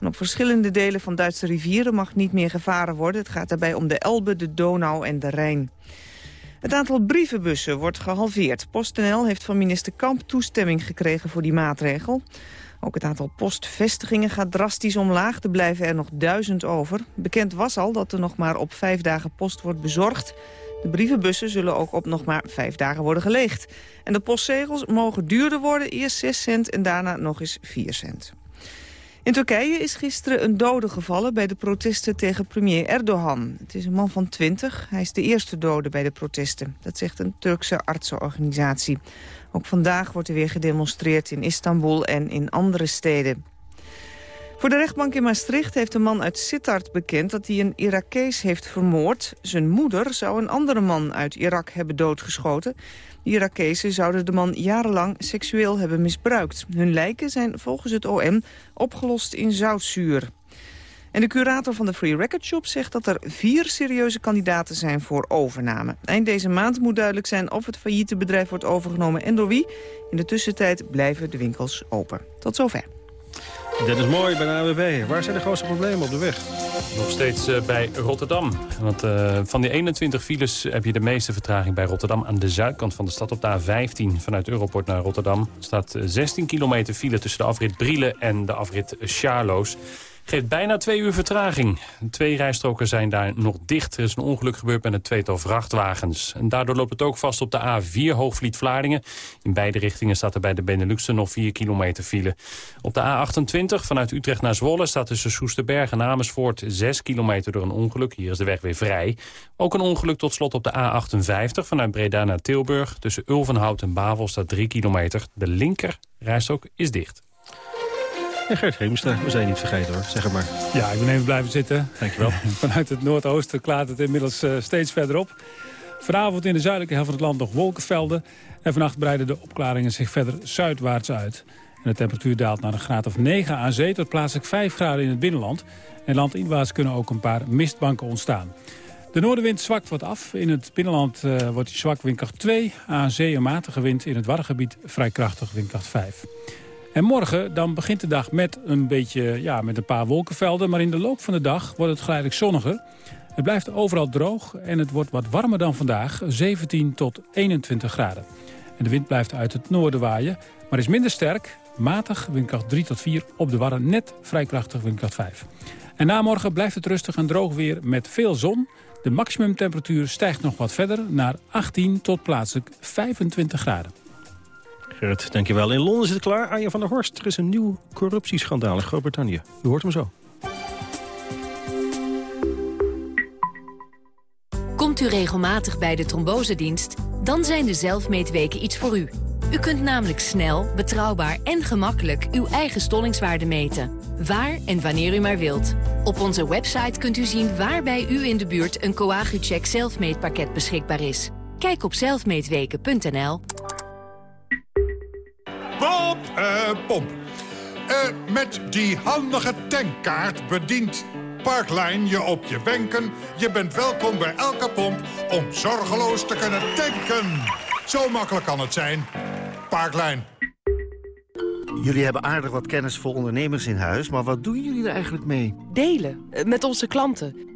En op verschillende delen van Duitse rivieren mag niet meer gevaren worden. Het gaat daarbij om de Elbe, de Donau en de Rijn. Het aantal brievenbussen wordt gehalveerd. PostNL heeft van minister Kamp toestemming gekregen voor die maatregel. Ook het aantal postvestigingen gaat drastisch omlaag. Er blijven er nog duizend over. Bekend was al dat er nog maar op vijf dagen post wordt bezorgd. De brievenbussen zullen ook op nog maar vijf dagen worden geleegd. En de postzegels mogen duurder worden, eerst 6 cent en daarna nog eens 4 cent. In Turkije is gisteren een dode gevallen bij de protesten tegen premier Erdogan. Het is een man van 20. Hij is de eerste dode bij de protesten. Dat zegt een Turkse artsenorganisatie. Ook vandaag wordt er weer gedemonstreerd in Istanbul en in andere steden. Voor de rechtbank in Maastricht heeft een man uit Sittard bekend dat hij een Irakees heeft vermoord. Zijn moeder zou een andere man uit Irak hebben doodgeschoten. De Irakezen zouden de man jarenlang seksueel hebben misbruikt. Hun lijken zijn volgens het OM opgelost in zoutzuur. En de curator van de Free Record Shop zegt dat er vier serieuze kandidaten zijn voor overname. Eind deze maand moet duidelijk zijn of het failliete bedrijf wordt overgenomen en door wie. In de tussentijd blijven de winkels open. Tot zover. Dit is mooi bij de AWB. Waar zijn de grootste problemen op de weg? Nog steeds eh, bij Rotterdam. Want eh, van die 21 files heb je de meeste vertraging bij Rotterdam... aan de zuidkant van de stad op de A15 vanuit Europort naar Rotterdam. Er staat eh, 16 kilometer file tussen de afrit Brielen en de afrit Charloes. Geeft bijna twee uur vertraging. Twee rijstroken zijn daar nog dicht. Er is een ongeluk gebeurd met een tweetal vrachtwagens. En daardoor loopt het ook vast op de A4 Hoogvliet-Vlaardingen. In beide richtingen staat er bij de Benelux nog 4 kilometer file. Op de A28 vanuit Utrecht naar Zwolle staat tussen Soesterberg en Amersfoort 6 kilometer door een ongeluk. Hier is de weg weer vrij. Ook een ongeluk tot slot op de A58 vanuit Breda naar Tilburg. Tussen Ulvenhout en Bavel staat 3 kilometer. De linker rijstrook is dicht. En Gert Heemstra, we zijn niet vergeten hoor, zeg het maar. Ja, ik ben even blijven zitten. Dankjewel. Vanuit het noordoosten klaart het inmiddels uh, steeds verderop. Vanavond in de zuidelijke helft van het land nog wolkenvelden. En vannacht breiden de opklaringen zich verder zuidwaarts uit. En de temperatuur daalt naar een graad of 9 aan zee... tot plaatselijk 5 graden in het binnenland. En landinwaarts kunnen ook een paar mistbanken ontstaan. De noordenwind zwakt wat af. In het binnenland uh, wordt die zwak windkracht 2. Aan zee een matige wind. In het Waddengebied vrij krachtig windkracht 5. En morgen dan begint de dag met een, beetje, ja, met een paar wolkenvelden. Maar in de loop van de dag wordt het geleidelijk zonniger. Het blijft overal droog en het wordt wat warmer dan vandaag. 17 tot 21 graden. En de wind blijft uit het noorden waaien. Maar is minder sterk. Matig, windkracht 3 tot 4. Op de warren net vrij krachtig, windkracht 5. En na morgen blijft het rustig en droog weer met veel zon. De maximumtemperatuur stijgt nog wat verder naar 18 tot plaatselijk 25 graden. Gerrit, dankjewel. In Londen zit het klaar. Arjen van der Horst, er is een nieuw corruptieschandaal in Groot-Brittannië. U hoort hem zo. Komt u regelmatig bij de trombosedienst? Dan zijn de zelfmeetweken iets voor u. U kunt namelijk snel, betrouwbaar en gemakkelijk uw eigen stollingswaarde meten. Waar en wanneer u maar wilt. Op onze website kunt u zien waar bij u in de buurt een Coagucheck zelfmeetpakket beschikbaar is. Kijk op zelfmeetweken.nl. Bob, eh, pomp. Eh, met die handige tankkaart bedient Parklijn je op je wenken. Je bent welkom bij elke pomp om zorgeloos te kunnen tanken. Zo makkelijk kan het zijn. Parklijn. Jullie hebben aardig wat kennis voor ondernemers in huis, maar wat doen jullie er eigenlijk mee? Delen, eh, met onze klanten.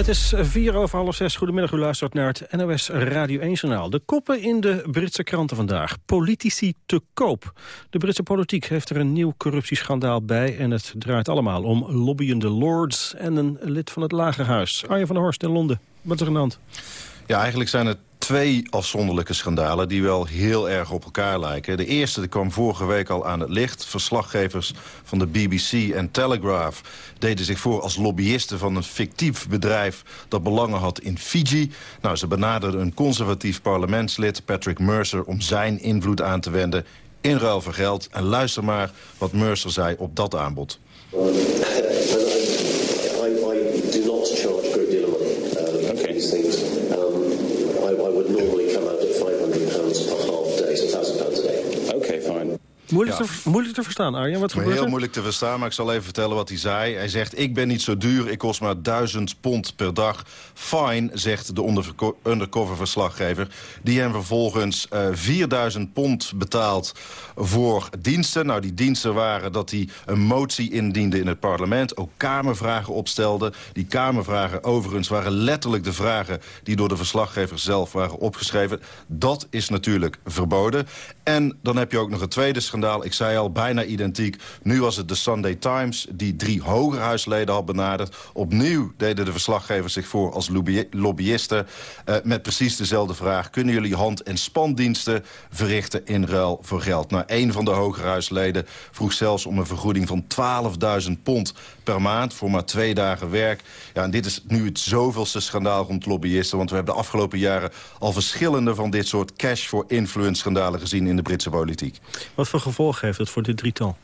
Het is vier over half zes. Goedemiddag, u luistert naar het NOS Radio 1-journaal. De koppen in de Britse kranten vandaag. Politici te koop. De Britse politiek heeft er een nieuw corruptieschandaal bij... en het draait allemaal om lobbyende lords en een lid van het Lagerhuis. Arjen van der Horst in Londen. Wat is er aan de hand? Ja, eigenlijk zijn het twee afzonderlijke schandalen die wel heel erg op elkaar lijken. De eerste kwam vorige week al aan het licht. Verslaggevers van de BBC en Telegraph deden zich voor als lobbyisten van een fictief bedrijf dat belangen had in Fiji. Nou, ze benaderden een conservatief parlementslid, Patrick Mercer, om zijn invloed aan te wenden in ruil voor geld. En luister maar wat Mercer zei op dat aanbod. Moeilijk, te, moeilijk te verstaan, Arjen. Wat gebeurt heel er? moeilijk te verstaan, maar ik zal even vertellen wat hij zei. Hij zegt, ik ben niet zo duur, ik kost maar 1000 pond per dag. Fine, zegt de undercover verslaggever. Die hem vervolgens eh 4000 pond betaalt voor diensten. Nou, die diensten waren dat hij een motie indiende in het parlement. Ook kamervragen opstelde. Die kamervragen overigens waren letterlijk de vragen... die door de verslaggever zelf waren opgeschreven. Dat is natuurlijk verboden. En dan heb je ook nog een tweede Ik zei al, bijna identiek. Nu was het de Sunday Times die drie hogerhuisleden had benaderd. Opnieuw deden de verslaggevers zich voor als lobby- lobbyisten... eh, met precies dezelfde vraag. Kunnen jullie hand- en spandiensten verrichten in ruil voor geld? Nou, een van de hogerhuisleden vroeg zelfs om een vergoeding van 12.000 pond per maand... voor maar twee dagen werk. Ja, en dit is nu het zoveelste schandaal rond lobbyisten... want we hebben de afgelopen jaren al verschillende van dit soort cash for influence schandalen gezien in de Britse politiek. Wat voor gevolgen heeft het voor dit drietal?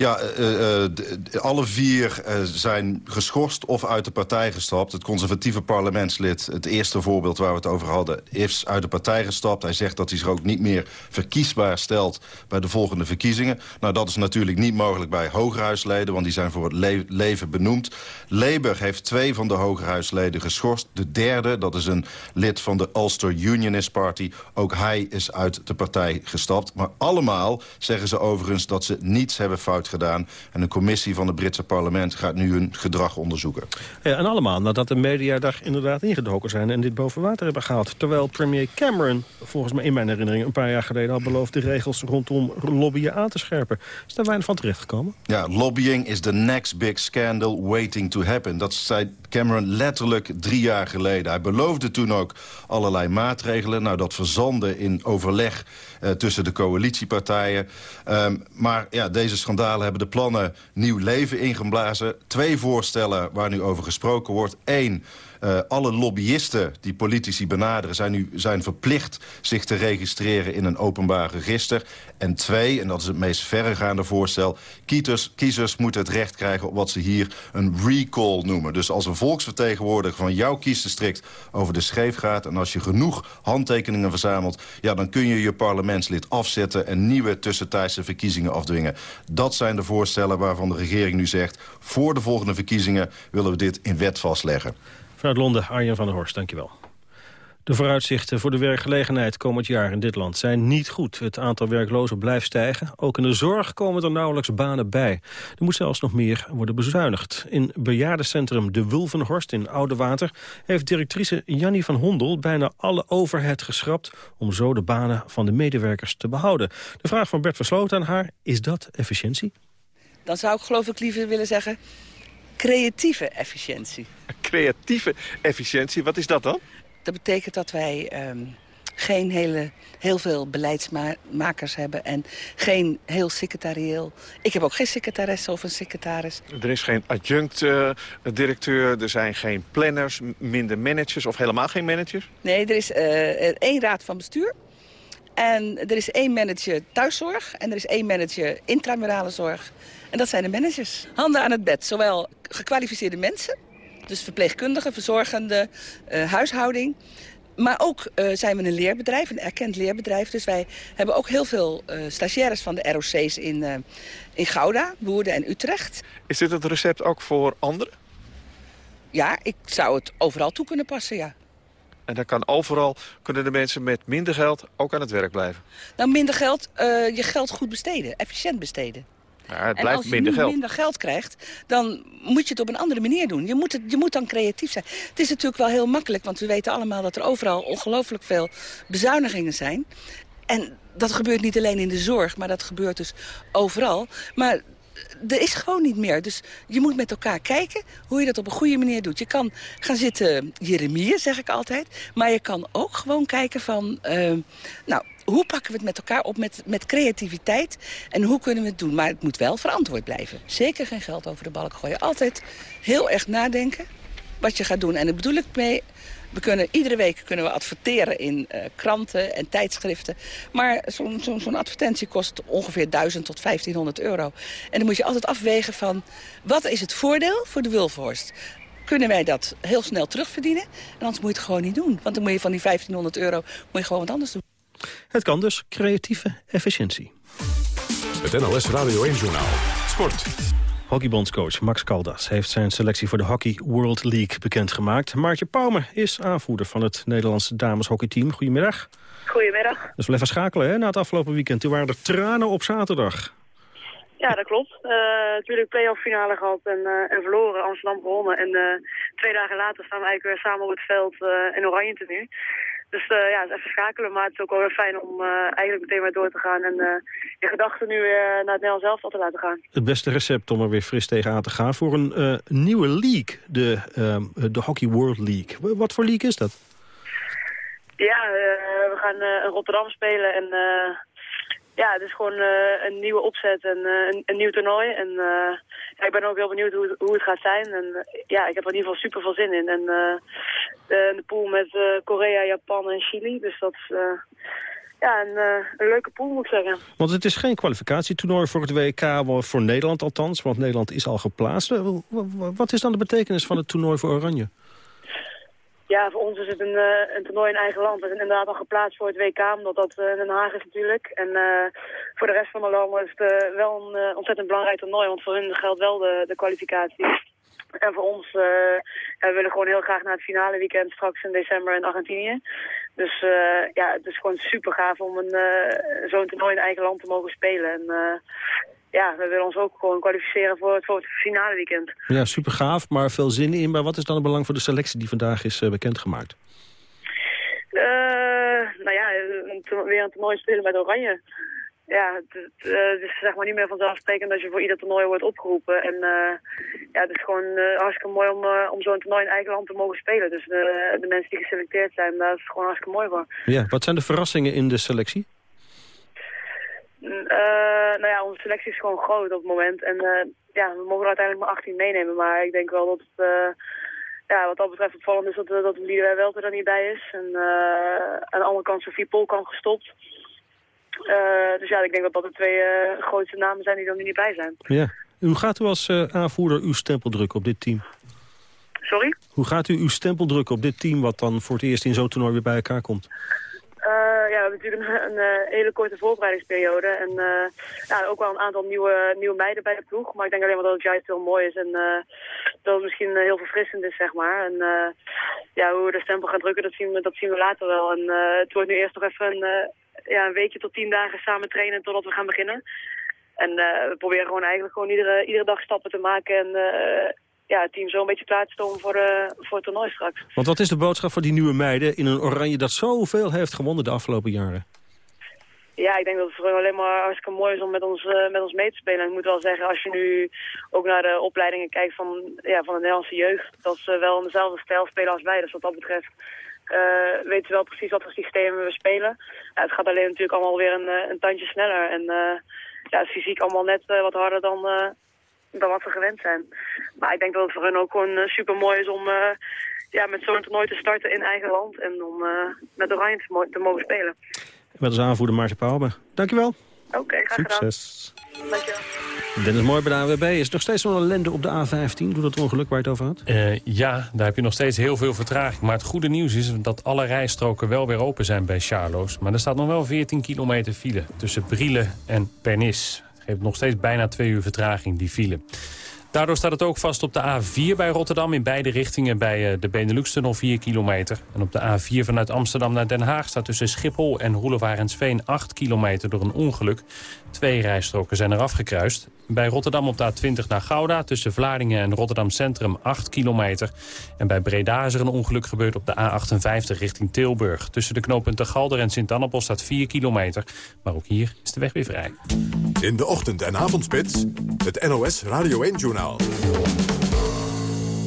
Ja, eh, eh, d- alle vier eh, zijn geschorst of uit de partij gestapt. Het conservatieve parlementslid, het eerste voorbeeld waar we het over hadden... is uit de partij gestapt. Hij zegt dat hij zich ook niet meer verkiesbaar stelt bij de volgende verkiezingen. Nou, dat is natuurlijk niet mogelijk bij hogerhuisleden... want die zijn voor het le- leven benoemd. Labour heeft twee van de hogerhuisleden geschorst. De derde, dat is een lid van de Ulster Unionist Party. Ook hij is uit de partij gestapt. Maar allemaal zeggen ze overigens dat ze niets hebben fout gedaan. En een commissie van het Britse parlement gaat nu hun gedrag onderzoeken. Ja, en allemaal nadat de media daar inderdaad ingedoken zijn... en dit boven water hebben gehaald. Terwijl premier Cameron, volgens mij in mijn herinnering... een paar jaar geleden had beloofd de regels rondom lobbyen aan te scherpen. Is daar weinig van terechtgekomen? Ja, lobbying is the next big scandal waiting to happen. Dat zei Cameron letterlijk drie jaar geleden. Hij beloofde toen ook allerlei maatregelen. Nou, dat verzandde in overleg eh, tussen de coalitiepartijen. Ehm, maar ja, deze schandalen hebben de plannen nieuw leven ingeblazen. Twee voorstellen waar nu over gesproken wordt. Eén, eh, alle lobbyisten die politici benaderen... Zijn, nu, zijn verplicht zich te registreren in een openbaar register. En twee, en dat is het meest verregaande voorstel... kiezers, kiezers moeten het recht krijgen op wat ze hier een recall noemen. Dus als een volksvertegenwoordiger van jouw kiesdistrict over de scheef gaat... en als je genoeg handtekeningen verzamelt... ja, dan kun je je parlementslid afzetten... en nieuwe tussentijdse verkiezingen afdwingen. Dat zijn de voorstellen waarvan de regering nu zegt... voor de volgende verkiezingen willen we dit in wet vastleggen. Vanuit Londen, Arjen van der Horst, dankjewel. De vooruitzichten voor de werkgelegenheid komend jaar in dit land zijn niet goed. Het aantal werklozen blijft stijgen. Ook in de zorg komen er nauwelijks banen bij. Er moet zelfs nog meer worden bezuinigd. In bejaardencentrum De Wulvenhorst in Oudewater... heeft directrice Jannie van Hondel bijna alle overheid geschrapt... om zo de banen van de medewerkers te behouden. De vraag van Bert Versloot aan haar, is dat efficiëntie? Dan zou ik geloof ik liever willen zeggen creatieve efficiëntie. Creatieve efficiëntie, wat is dat dan? Dat betekent dat wij ehm, geen hele, heel veel beleidsmakers hebben en geen heel secretarieel. Ik heb ook geen secretaresse of een secretaris. Er is geen adjunct-directeur, er zijn geen planners, minder managers of helemaal geen managers. Nee, er is eh, één raad van bestuur. En er is één manager thuiszorg en er is één manager intramurale zorg. En dat zijn de managers. Handen aan het bed, zowel gekwalificeerde mensen... dus verpleegkundigen, verzorgenden, eh, huishouding... Maar ook eh, zijn we een leerbedrijf, een erkend leerbedrijf. Dus wij hebben ook heel veel eh, stagiaires van de ROC's in, in Gouda, Woerden en Utrecht. Is dit het recept ook voor anderen? Ja, ik zou het overal toe kunnen passen, ja. En dan kan overal kunnen de mensen met minder geld ook aan het werk blijven. Nou, minder geld, uh, je geld goed besteden, efficiënt besteden. Ja, het en blijft als je minder nu geld. minder geld krijgt, dan moet je het op een andere manier doen. Je moet, het, je moet dan creatief zijn. Het is natuurlijk wel heel makkelijk, want we weten allemaal dat er overal ongelooflijk veel bezuinigingen zijn. En dat gebeurt niet alleen in de zorg, maar dat gebeurt dus overal. Maar er is gewoon niet meer. Dus je moet met elkaar kijken hoe je dat op een goede manier doet. Je kan gaan zitten jeremieën, zeg ik altijd. Maar je kan ook gewoon kijken van... Uh, nou, hoe pakken we het met elkaar op met, met creativiteit? En hoe kunnen we het doen? Maar het moet wel verantwoord blijven. Zeker geen geld over de balk gooien. Altijd heel erg nadenken wat je gaat doen. En daar bedoel ik mee... We kunnen, iedere week kunnen we adverteren in uh, kranten en tijdschriften. Maar zo'n zo, zo advertentie kost ongeveer 1000 tot 1500 euro. En dan moet je altijd afwegen van... wat is het voordeel voor de Wulfhorst? Kunnen wij dat heel snel terugverdienen? En anders moet je het gewoon niet doen. Want dan moet je van die 1500 euro moet je gewoon wat anders doen. Het kan dus creatieve efficiëntie. Het NLS Radio 1 Journaal. Sport. Hockeybondscoach Max Caldas heeft zijn selectie voor de Hockey World League bekendgemaakt. Maartje Pauwme is aanvoerder van het Nederlandse dameshockeyteam. Goedemiddag. Goedemiddag. Dat is wel even schakelen hè, na het afgelopen weekend. Toen waren er tranen op zaterdag. Ja, dat klopt. Uh, natuurlijk play-off finale gehad en, uh, en verloren. Amsterdam gewonnen. En uh, twee dagen later staan we eigenlijk weer samen op het veld in oranje tenue. Dus uh, ja, het is even schakelen, maar het is ook wel weer fijn om uh, eigenlijk meteen weer door te gaan en uh, je gedachten nu weer naar het Nederlands zelf te laten gaan. Het beste recept om er weer fris tegenaan te gaan voor een nieuwe league, de, de Hockey World League. Wat voor league is dat? Ja, we gaan in Rotterdam spelen en ja, het is gewoon uh, een nieuwe opzet en uh, een, nieuw toernooi. En uh, ja, ik ben ook heel benieuwd hoe, hoe het gaat zijn. En ja, ik heb er in ieder geval super veel zin in. En de, de pool met Korea, Japan en Chili. Dus dat is ja, een, een, leuke pool moet ik zeggen. Want het is geen kwalificatietoernooi voor het WK, voor Nederland althans. Want Nederland is al geplaatst. Wat is dan de betekenis van het toernooi voor Oranje? Ja, voor ons is het een, uh, een toernooi in eigen land. We zijn inderdaad al geplaatst voor het WK, omdat dat in Den Haag is natuurlijk. En uh, voor de rest van de landen is het wel een ontzettend belangrijk toernooi, want voor hun geldt wel de, de kwalificatie. En voor ons, ja, we willen gewoon heel graag naar het finale weekend straks in december in Argentinië. Dus ja, het is gewoon super gaaf om een zo'n toernooi in eigen land te mogen spelen. En ja, we willen ons ook gewoon kwalificeren voor het, voor het finale weekend. Ja, super gaaf, maar veel zin in. Maar wat is dan het belang voor de selectie die vandaag is uh, bekendgemaakt? Uh, nou ja, weer een toernooi spelen met Oranje. Ja, het, het, het, is zeg maar niet meer vanzelfsprekend dat je voor ieder toernooi wordt opgeroepen. En ja, het is gewoon hartstikke mooi om, om zo'n toernooi in eigen land te mogen spelen. Dus de, de mensen die geselecteerd zijn, daar is het gewoon hartstikke mooi voor. Ja, wat zijn de verrassingen in de selectie? Uh, nou ja, onze selectie is gewoon groot op het moment. En uh, ja, we mogen er uiteindelijk maar 18 meenemen. Maar ik denk wel dat het, uh, ja, wat dat betreft opvallend is dat, dat Liederwij Welter er niet bij is. En aan de andere kant Sofie Polkan gestopt. dus ja, ik denk dat dat de twee grootste namen zijn die er nu niet bij zijn. Ja. Hoe gaat u als aanvoerder uw stempel drukken op dit team? Sorry? Hoe gaat u uw stempel drukken op dit team wat dan voor het eerst in zo'n toernooi weer bij elkaar komt? Uh, ja, we hebben natuurlijk een, uh, hele korte voorbereidingsperiode. En uh, ja, ook wel een aantal nieuwe, nieuwe meiden bij de ploeg. Maar ik denk alleen maar dat het juist heel mooi is. En dat het misschien heel verfrissend is, zeg maar. En ja, hoe we de stempel gaan drukken, dat zien we, dat zien we later wel. En het wordt nu eerst nog even een, ja, een weekje tot tien dagen samen trainen totdat we gaan beginnen. En we proberen gewoon eigenlijk gewoon iedere, iedere dag stappen te maken. En ja, het team zo een beetje klaar te stomen voor, uh, voor het toernooi straks. Want wat is de boodschap voor die nieuwe meiden in een oranje dat zoveel heeft gewonnen de afgelopen jaren? Ja, ik denk dat het voor alleen maar hartstikke mooi is om met ons, uh, met ons mee te spelen. En ik moet wel zeggen, als je nu ook naar de opleidingen kijkt van, ja, van de Nederlandse jeugd... dat ze wel in dezelfde stijl spelen als wij. Dus wat dat betreft uh, weten ze wel precies wat voor systemen we spelen. Ja, het gaat alleen natuurlijk allemaal weer een, een tandje sneller. En ja, het fysiek allemaal net wat harder dan dan wat we gewend zijn. Maar ik denk dat het voor hun ook gewoon uh, super mooi is om uh, ja, met zo'n toernooi te starten in eigen land. En om uh, met Oranje te, te, mogen spelen. Met als aanvoerder Maarten Pauwme. Dankjewel. Oké, okay, graag Succes. gedaan. Dankjewel. Dennis Mooi bij de AWB. Is er nog steeds zo'n ellende op de A15? Doe dat ongeluk waar je het over had? Uh, ja, daar heb je nog steeds heel veel vertraging. Maar het goede nieuws is dat alle rijstroken wel weer open zijn bij Charloes. Maar er staat nog wel 14 kilometer file tussen Brielen en Pernis geeft nog steeds bijna twee uur vertraging, die file. Daardoor staat het ook vast op de A4 bij Rotterdam... in beide richtingen bij de Benelux-tunnel 4 kilometer. En op de A4 vanuit Amsterdam naar Den Haag staat tussen Schiphol en Roelevarensveen 8 kilometer door een ongeluk. Twee rijstroken zijn er afgekruist. Bij Rotterdam op de A20 naar Gouda tussen Vlaardingen en Rotterdam Centrum 8 kilometer. En bij Breda is er een ongeluk gebeurd op de A58 richting Tilburg. Tussen de knooppunten Galder en Sint-Annabos staat 4 kilometer. Maar ook hier is de weg weer vrij. In de ochtend- en avondspits, het NOS Radio 1-journaal. Channel.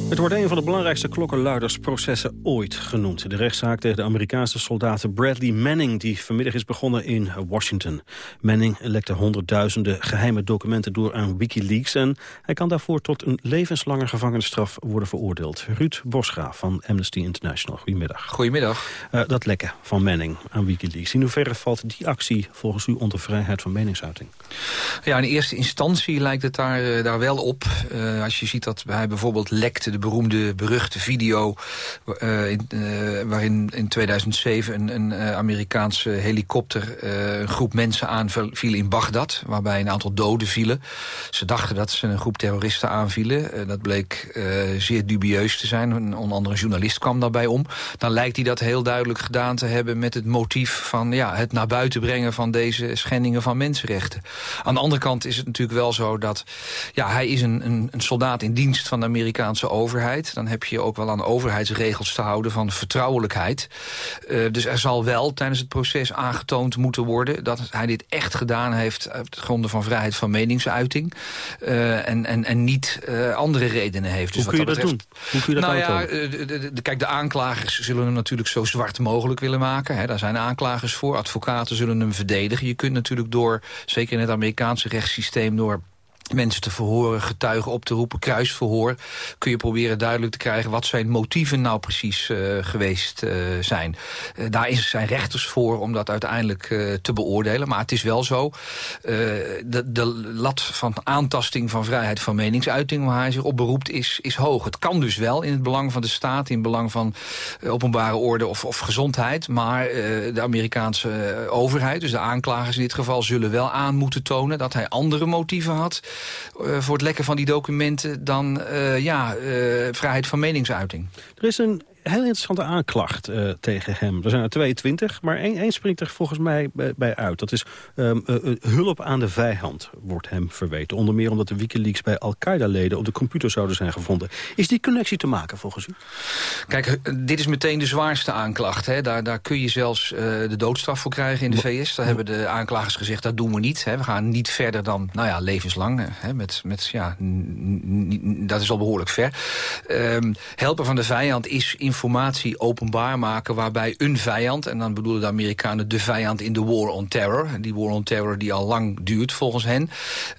Het wordt een van de belangrijkste klokkenluidersprocessen ooit genoemd. De rechtszaak tegen de Amerikaanse soldaat Bradley Manning... die vanmiddag is begonnen in Washington. Manning lekte honderdduizenden geheime documenten door aan Wikileaks... en hij kan daarvoor tot een levenslange gevangenisstraf worden veroordeeld. Ruud Boscha van Amnesty International, goedemiddag. Goedemiddag. Uh, dat lekken van Manning aan Wikileaks. In hoeverre valt die actie volgens u onder vrijheid van meningsuiting? Ja, in eerste instantie lijkt het daar, uh, daar wel op. Uh, als je ziet dat hij bijvoorbeeld lekte de beroemde, beruchte video... In, uh, waarin in 2007 een, een uh, Amerikaanse helikopter een groep mensen aanviel in Bagdad... waarbij een aantal doden vielen. Ze dachten dat ze een groep terroristen aanvielen. dat bleek zeer dubieus te zijn. Een onder andere journalist kwam daarbij om. Dan lijkt hij dat heel duidelijk gedaan te hebben... met het motief van ja, het naar buiten brengen van deze schendingen van mensenrechten. Aan de andere kant is het natuurlijk wel zo dat... ja, hij is een, een, een soldaat in dienst van de Amerikaanse overheid. Dan heb je ook wel aan overheidsregels te houden van vertrouwelijkheid. Uh, dus er zal wel tijdens het proces aangetoond moeten worden... dat hij dit echt gedaan heeft op gronden van vrijheid van meningsuiting. Uh, en, en, en niet uh, andere redenen heeft. Dus Hoe kun je dat, betreft, doen? Hoe kun je dat nou ja, de, kijk, de aanklagers zullen hem natuurlijk zo zwart mogelijk willen maken. Hè. Daar zijn aanklagers voor. Advocaten zullen hem verdedigen. Je kunt natuurlijk door, zeker in het Amerikaanse rechtssysteem... door mensen te verhoren, getuigen op te roepen, kruisverhoor... kun je proberen duidelijk te krijgen wat zijn motieven nou precies uh, geweest uh, zijn. Uh, daar is, zijn rechters voor om dat uiteindelijk te beoordelen. Maar het is wel zo, de, de lat van aantasting van vrijheid van meningsuiting... waar hij zich op beroept is, is hoog. Het kan dus wel in het belang van de staat, in het belang van openbare orde of, of gezondheid... maar de Amerikaanse overheid, dus de aanklagers in dit geval... zullen wel aan moeten tonen dat hij andere motieven had... Uh, voor het lekken van die documenten dan uh, ja, uh, vrijheid van meningsuiting. Er is een heel interessante aanklacht uh, tegen hem. Er zijn er 22, maar één, één springt er volgens mij bij, bij uit. Dat is um, uh, hulp aan de vijand, wordt hem verweten. Onder meer omdat de Wikileaks bij Al-Qaeda-leden op de computer zouden zijn gevonden. Is die connectie te maken volgens u? Kijk, dit is meteen de zwaarste aanklacht. Hè. Daar, daar kun je zelfs uh, de doodstraf voor krijgen in de VS. Daar hebben de aanklagers gezegd, dat doen we niet. Hè. We gaan niet verder dan, nou ja, levenslang. Hè. Met, met, ja, dat is al behoorlijk ver. Um, helpen van de vijand is in informatie openbaar maken waarbij een vijand... en dan bedoelen de Amerikanen de vijand in de war on terror... die war on terror die al lang duurt volgens hen...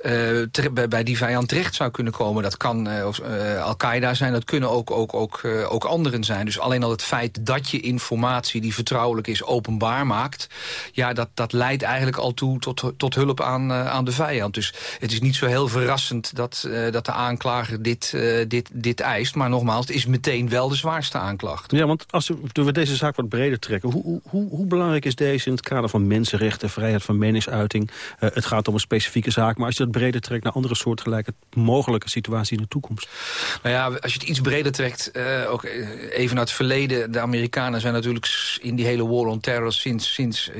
Uh, bij, die vijand terecht zou kunnen komen. Dat kan uh, uh, Al-Qaeda zijn, dat kunnen ook, ook, ook, ook anderen zijn. Dus alleen al het feit dat je informatie die vertrouwelijk is openbaar maakt... ja, dat, dat leidt eigenlijk al toe tot, tot hulp aan, aan de vijand. Dus het is niet zo heel verrassend dat, dat de aanklager dit, dit, dit eist. Maar nogmaals, het is meteen wel de zwaarste aanklacht. Ja, want als we deze zaak wat breder trekken... Hoe, hoe, hoe belangrijk is deze in het kader van mensenrechten... vrijheid van meningsuiting? Uh, het gaat om een specifieke zaak, maar als je dat breder trekt... naar andere soortgelijke mogelijke situaties in de toekomst? Nou ja, als je het iets breder trekt, uh, ook even naar het verleden... de Amerikanen zijn natuurlijk in die hele war on terror sinds, sinds 9-11...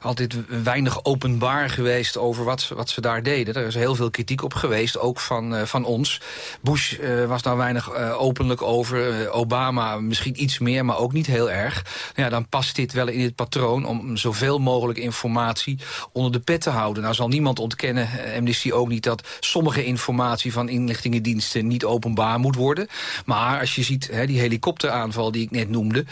altijd weinig openbaar geweest over wat, wat ze daar deden. Er is heel veel kritiek op geweest, ook van, uh, van ons. Bush was daar weinig openlijk over... Obama misschien iets meer, maar ook niet heel erg. Ja, dan past dit wel in het patroon om zoveel mogelijk informatie onder de pet te houden. Nou zal niemand ontkennen, Amnesty ook niet, dat sommige informatie van inlichtingendiensten niet openbaar moet worden. Maar als je ziet, hè, die helikopteraanval die ik net noemde,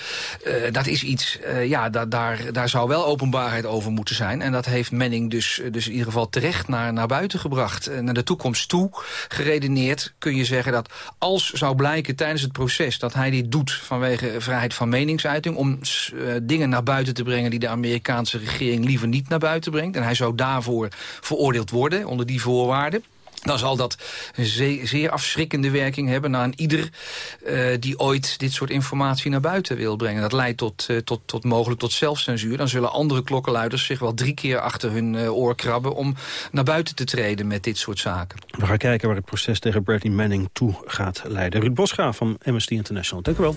uh, dat is iets, uh, ja, da daar, daar zou wel openbaarheid over moeten zijn. En dat heeft Manning dus, dus in ieder geval terecht naar, naar buiten gebracht. Naar de toekomst toe geredeneerd kun je zeggen dat als zou blijken tijdens het proces dat hij dit doet vanwege vrijheid van meningsuiting... om uh, dingen naar buiten te brengen die de Amerikaanse regering liever niet naar buiten brengt. En hij zou daarvoor veroordeeld worden, onder die voorwaarden. Dan zal dat een zeer, afschrikkende werking hebben... naar een ieder uh, die ooit dit soort informatie naar buiten wil brengen. Dat leidt tot, uh, tot, tot mogelijk tot zelfcensuur. Dan zullen andere klokkenluiders zich wel drie keer achter hun uh, oor krabben... om naar buiten te treden met dit soort zaken. We gaan kijken waar het proces tegen Bradley Manning toe gaat leiden. Ruud Bosga van Amnesty International, dank u wel.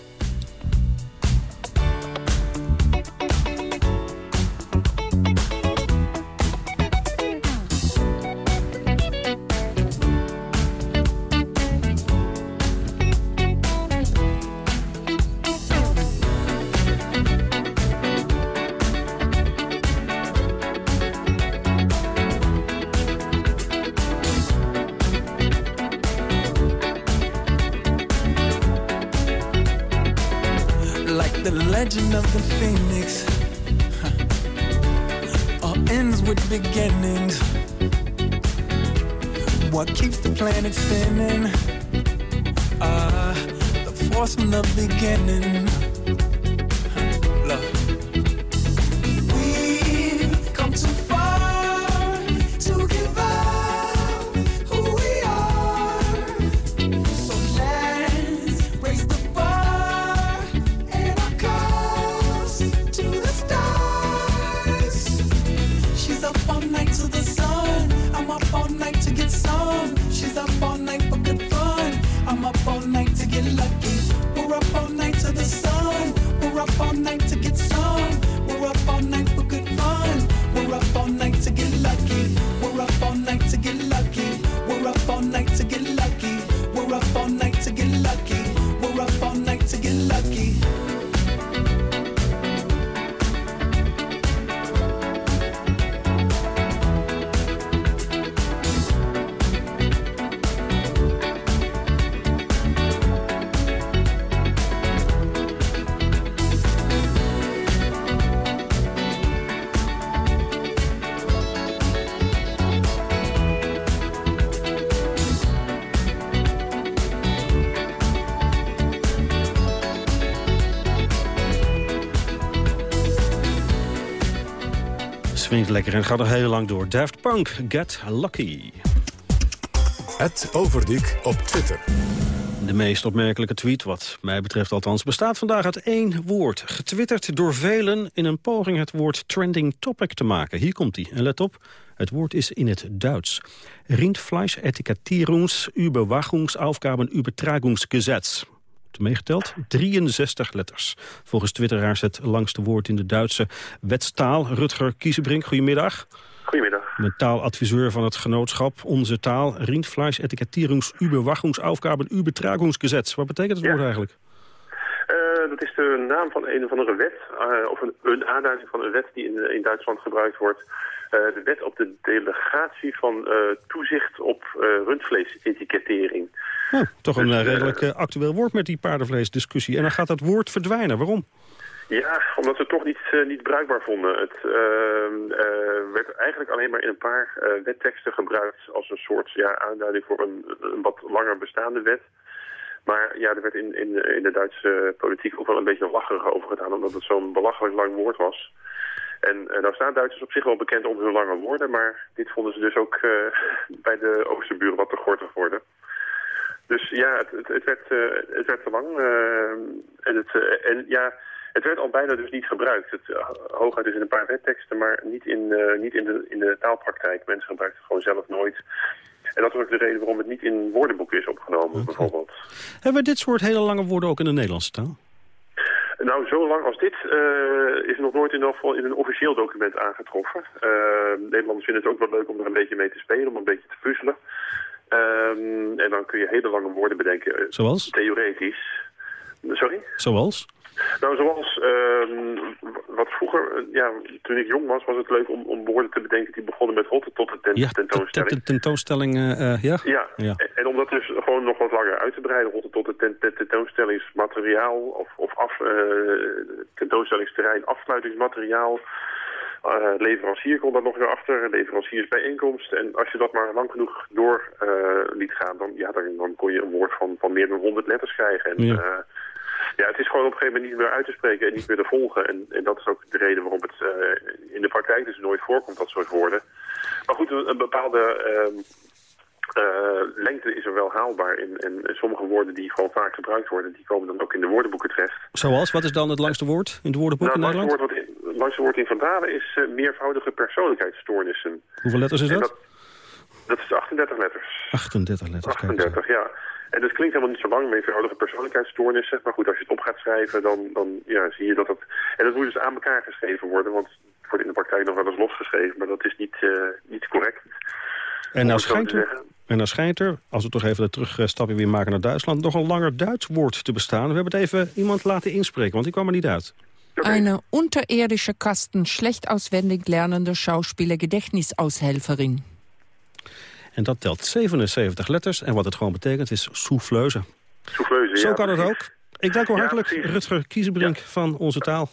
Lekker en gaat nog heel lang door. Daft Punk, Get Lucky. Het Overdiek op Twitter. De meest opmerkelijke tweet, wat mij betreft althans, bestaat vandaag uit één woord. Getwitterd door velen in een poging het woord trending topic te maken. Hier komt hij. En let op, het woord is in het Duits. Rindfleisch-Etikettierungs, Überwachungsaufgaben, Übertragungsgesetz meegeteld. 63 letters. Volgens twitteraars het langste woord in de Duitse wetstaal. Rutger Kiezenbrink, goedemiddag. Goedemiddag. De taaladviseur van het genootschap Onze Taal. Rindfleisch, Etikettierungs, Überwachungsaufgaben, Übertragungsgesetz. Wat betekent het woord eigenlijk? Uh, dat is de naam van een of andere wet, uh, of een, een, aanduiding van een wet die in, in Duitsland gebruikt wordt. Uh, de wet op de delegatie van toezicht op rundvleesetikettering. Oh, toch een dus, redelijk actueel woord met die paardenvleesdiscussie. En dan gaat dat woord verdwijnen. Waarom? Ja, omdat we het toch niet, uh, niet bruikbaar vonden. Het uh, uh, werd eigenlijk alleen maar in een paar wetteksten gebruikt als een soort ja, aanduiding voor een, een wat langer bestaande wet. Maar ja, er werd in, in, in de Duitse politiek ook wel een beetje lacherig over gedaan, omdat het zo'n belachelijk lang woord was. En uh, nou staan Duitsers op zich wel bekend om hun lange woorden, maar dit vonden ze dus ook uh, bij de oosterburen wat te gortig worden. Dus ja, het, het, het werd, uh, het werd te lang. en, het, en ja, het werd al bijna dus niet gebruikt. Het, hooguit dus in een paar wetteksten, maar niet in, niet in, de, in de taalpraktijk. Mensen gebruiken het gewoon zelf nooit. En dat is ook de reden waarom het niet in woordenboeken is opgenomen, bijvoorbeeld. Hebben we dit soort hele lange woorden ook in de Nederlandse taal? Nou, zo lang als dit uh, is nog nooit in, geval in een officieel document aangetroffen. Uh, Nederlanders vinden het ook wel leuk om er een beetje mee te spelen, om een beetje te puzzelen. Uh, en dan kun je hele lange woorden bedenken. Zoals? Theoretisch. Sorry? Zoals? Nou, zoals uh, wat vroeger, eh, ja, toen ik jong was, was het leuk om, om woorden te bedenken die begonnen met rotte tot de ja, tentoonstelling. De tentoonstelling, uh, ja? ja? Ja, En, om dat dus gewoon nog wat langer uit te breiden, rotte tot het tentoonstellingsmateriaal of, of af, tentoonstellingsterrein, afsluitingsmateriaal. Uh, leverancier komt daar nog weer achter, leveranciersbijeenkomst. En als je dat maar lang genoeg door uh, liet gaan, dan, ja, dan, dan kon je een woord van, van meer dan 100 letters krijgen. En, ja. Ja, het is gewoon op een gegeven moment niet meer uit te spreken en niet meer te volgen. En, en dat is ook de reden waarom het uh, in de praktijk dus nooit voorkomt, dat soort woorden. Maar goed, een, een bepaalde uh, Uh, lengte is er wel haalbaar en, en, sommige woorden die gewoon vaak gebruikt worden, die komen dan ook in de woordenboeken terecht. Zoals? Wat is dan het langste woord in de woordenboeken nou, in het Nederland? Woord wat in, het langste woord in Vandalen is uh, meervoudige persoonlijkheidsstoornissen. Hoeveel letters is dat? dat? Dat is 38 letters. 38 letters, 38, ja. En dat klinkt helemaal niet zo lang, meervoudige persoonlijkheidsstoornissen. Maar goed, als je het op gaat schrijven, dan, dan ja, zie je dat het... En dat moet dus aan elkaar geschreven worden, want het wordt in de praktijk nog wel eens losgeschreven. Maar dat is niet, uh, niet correct. En nou, schijnt er, en nou schijnt er, als we toch even de terugstapje weer maken naar Duitsland... nog een langer Duits woord te bestaan. We hebben het even iemand laten inspreken, want die kwam er niet uit. Eine unterirdische Kasten schlecht auswendig lernende Schauspieler-Gedächtnisaushelferin. En dat telt 77 letters. En wat het gewoon betekent is souffleuse. Souffleuse, Zo ja, kan het ook. Ik dank u Ja, hartelijk, precies. Rutger Kiezenbrink van Onze Taal.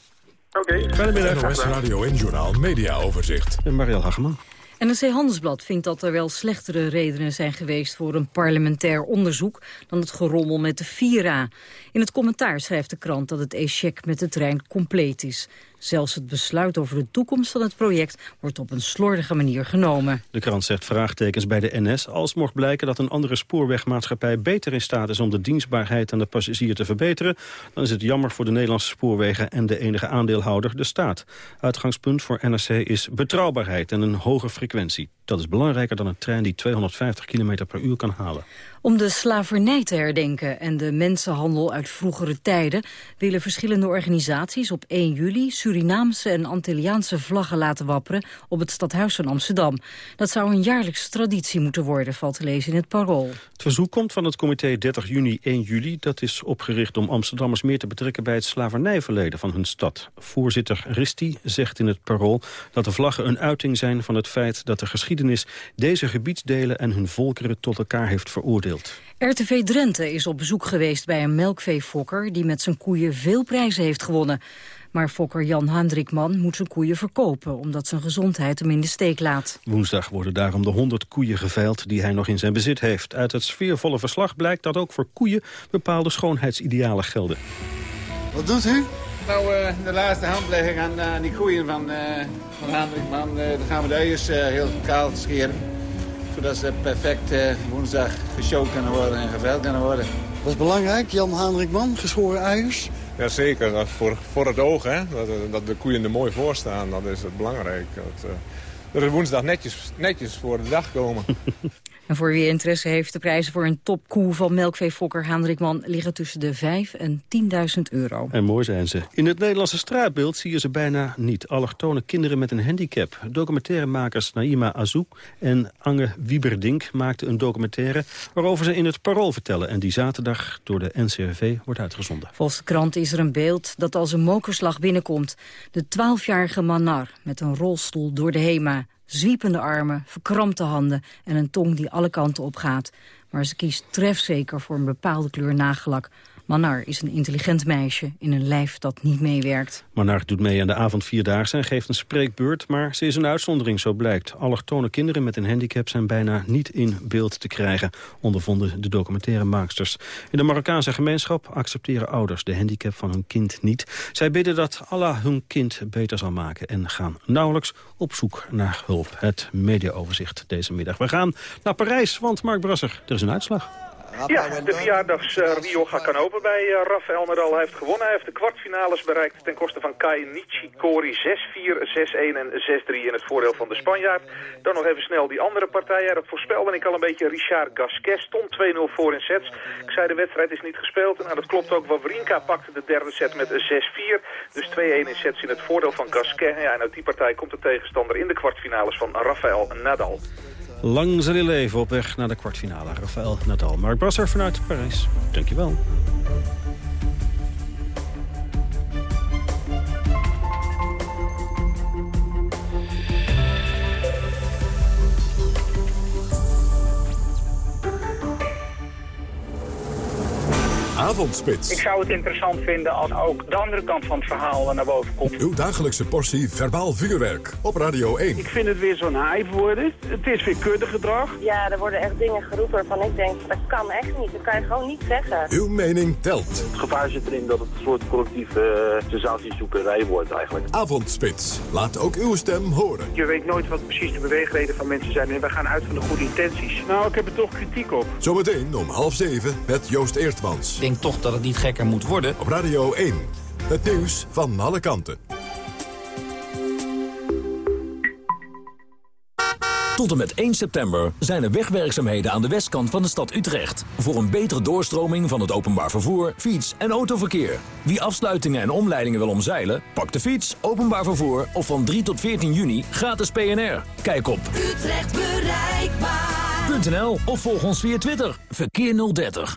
Oké. Fijne middag. NOS Radio en Journaal Media Overzicht. En Marielle Hageman. NRC Handelsblad vindt dat er wel slechtere redenen zijn geweest voor een parlementair onderzoek dan het gerommel met de Vira. In het commentaar schrijft de krant dat het échec met de trein compleet is. Zelfs het besluit over de toekomst van het project wordt op een slordige manier genomen. De krant zegt vraagtekens bij de NS. Als mocht blijken dat een andere spoorwegmaatschappij beter in staat is om de dienstbaarheid aan de passagier te verbeteren, dan is het jammer voor de Nederlandse spoorwegen en de enige aandeelhouder, de staat. Uitgangspunt voor NRC is betrouwbaarheid en een hoge frequentie. Dat is belangrijker dan een trein die 250 km per uur kan halen. Om de slavernij te herdenken en de mensenhandel uit vroegere tijden... willen verschillende organisaties op 1 juli Surinaamse en Antilliaanse vlaggen laten wapperen op het stadhuis van Amsterdam. Dat zou een jaarlijkse traditie moeten worden, valt te lezen in het Parool. Het verzoek komt van het comité 30 juni 1 juli. Dat is opgericht om Amsterdammers meer te betrekken bij het slavernijverleden van hun stad. Voorzitter Risti zegt in het Parool dat de vlaggen een uiting zijn van het feit dat de geschiedenis deze gebiedsdelen en hun volkeren tot elkaar heeft veroordeeld. RTV Drenthe is op bezoek geweest bij een melkveefokker... die met zijn koeien veel prijzen heeft gewonnen. Maar fokker Jan Hendrikman moet zijn koeien verkopen... omdat zijn gezondheid hem in de steek laat. Woensdag worden daarom de 100 koeien geveild die hij nog in zijn bezit heeft. Uit het sfeervolle verslag blijkt dat ook voor koeien bepaalde schoonheidsidealen gelden. Wat doet u? Nou, eh, de laatste handlegging aan, aan die koeien van, eh van Hendrikman. Eh, dan gaan we de eiers eh, heel kaal scheren. Zodat ze perfect eh, woensdag geshowd kunnen worden en geveild kunnen worden. Dat is belangrijk, Jan Hendrikman, geschoren eiers. Jazeker, voor, voor het oog, hè? Dat, dat de koeien er mooi voor staan, dat is het belangrijk. Dat, uh, dat ze woensdag netjes, netjes voor de dag komen. En voor wie interesse heeft, de prijzen voor een topkoe van melkveefokker Hendrikman liggen tussen de 5 en 10.000 euro. En mooi zijn ze. In het Nederlandse straatbeeld zie je ze bijna niet. Allochtone kinderen met een handicap. Documentairemakers Naima Azouk en Ange Wieberdink maakten een documentaire... waarover ze in het Parool vertellen. En die zaterdag door de NCRV wordt uitgezonden. Volgens de krant is er een beeld dat als een mokerslag binnenkomt. De 12-jarige Manar met een rolstoel door de HEMA zwiepende armen, verkrampte handen en een tong die alle kanten op gaat. Maar ze kiest trefzeker voor een bepaalde kleur nagellak. Manar is een intelligent meisje in een lijf dat niet meewerkt. Manar doet mee aan de avondvierdaagse en geeft een spreekbeurt... maar ze is een uitzondering, zo blijkt. Allochtone kinderen met een handicap zijn bijna niet in beeld te krijgen... ondervonden de documentairemaaksters. In de Marokkaanse gemeenschap accepteren ouders de handicap van hun kind niet. Zij bidden dat Allah hun kind beter zal maken... en gaan nauwelijks op zoek naar hulp. Het mediaoverzicht deze middag. We gaan naar Parijs, want Mark Brasser, er is een uitslag. Ja, de verjaardags uh, Rioja kan open bij uh, Rafael Nadal. Hij heeft gewonnen. Hij heeft de kwartfinales bereikt ten koste van Kai Nishikori 6-4, 6-1 en 6-3 in het voordeel van de Spanjaard. Dan nog even snel die andere partijen. Dat voorspelde ik al een beetje. Richard Gasquet stond 2-0 voor in sets. Ik zei de wedstrijd is niet gespeeld. Nou, dat klopt ook. Wawrinka pakte de derde set met 6-4. Dus 2-1 in sets in het voordeel van Gasquet. Ja, en uit die partij komt de tegenstander in de kwartfinales van Rafael Nadal. Lang zal hij leven op weg naar de kwartfinale. Rafael Nadal. Mark Brasser vanuit Parijs. Dankjewel. Avondspits. Ik zou het interessant vinden als ook de andere kant van het verhaal naar boven komt. Uw dagelijkse portie verbaal vuurwerk op Radio 1. Ik vind het weer zo'n hype worden. Het is weer kuddegedrag. Ja, er worden echt dingen geroepen waarvan ik denk, dat kan echt niet. Dat kan je gewoon niet zeggen. Uw mening telt. Het gevaar zit erin dat het een soort collectieve uh, sensatiezoekerij wordt eigenlijk. Avondspits. Laat ook uw stem horen. Je weet nooit wat precies de beweegreden van mensen zijn en wij gaan uit van de goede intenties. Nou, ik heb er toch kritiek op. Zometeen om half zeven met Joost Eertmans. Denk toch dat het niet gekker moet worden. Op Radio 1. Het nieuws van alle kanten. Tot en met 1 september zijn er wegwerkzaamheden aan de westkant van de stad Utrecht. Voor een betere doorstroming van het openbaar vervoer, fiets- en autoverkeer. Wie afsluitingen en omleidingen wil omzeilen, pak de fiets, openbaar vervoer of van 3 tot 14 juni gratis PNR. Kijk op Utrecht bereikbaar.nl of volg ons via Twitter. Verkeer 030.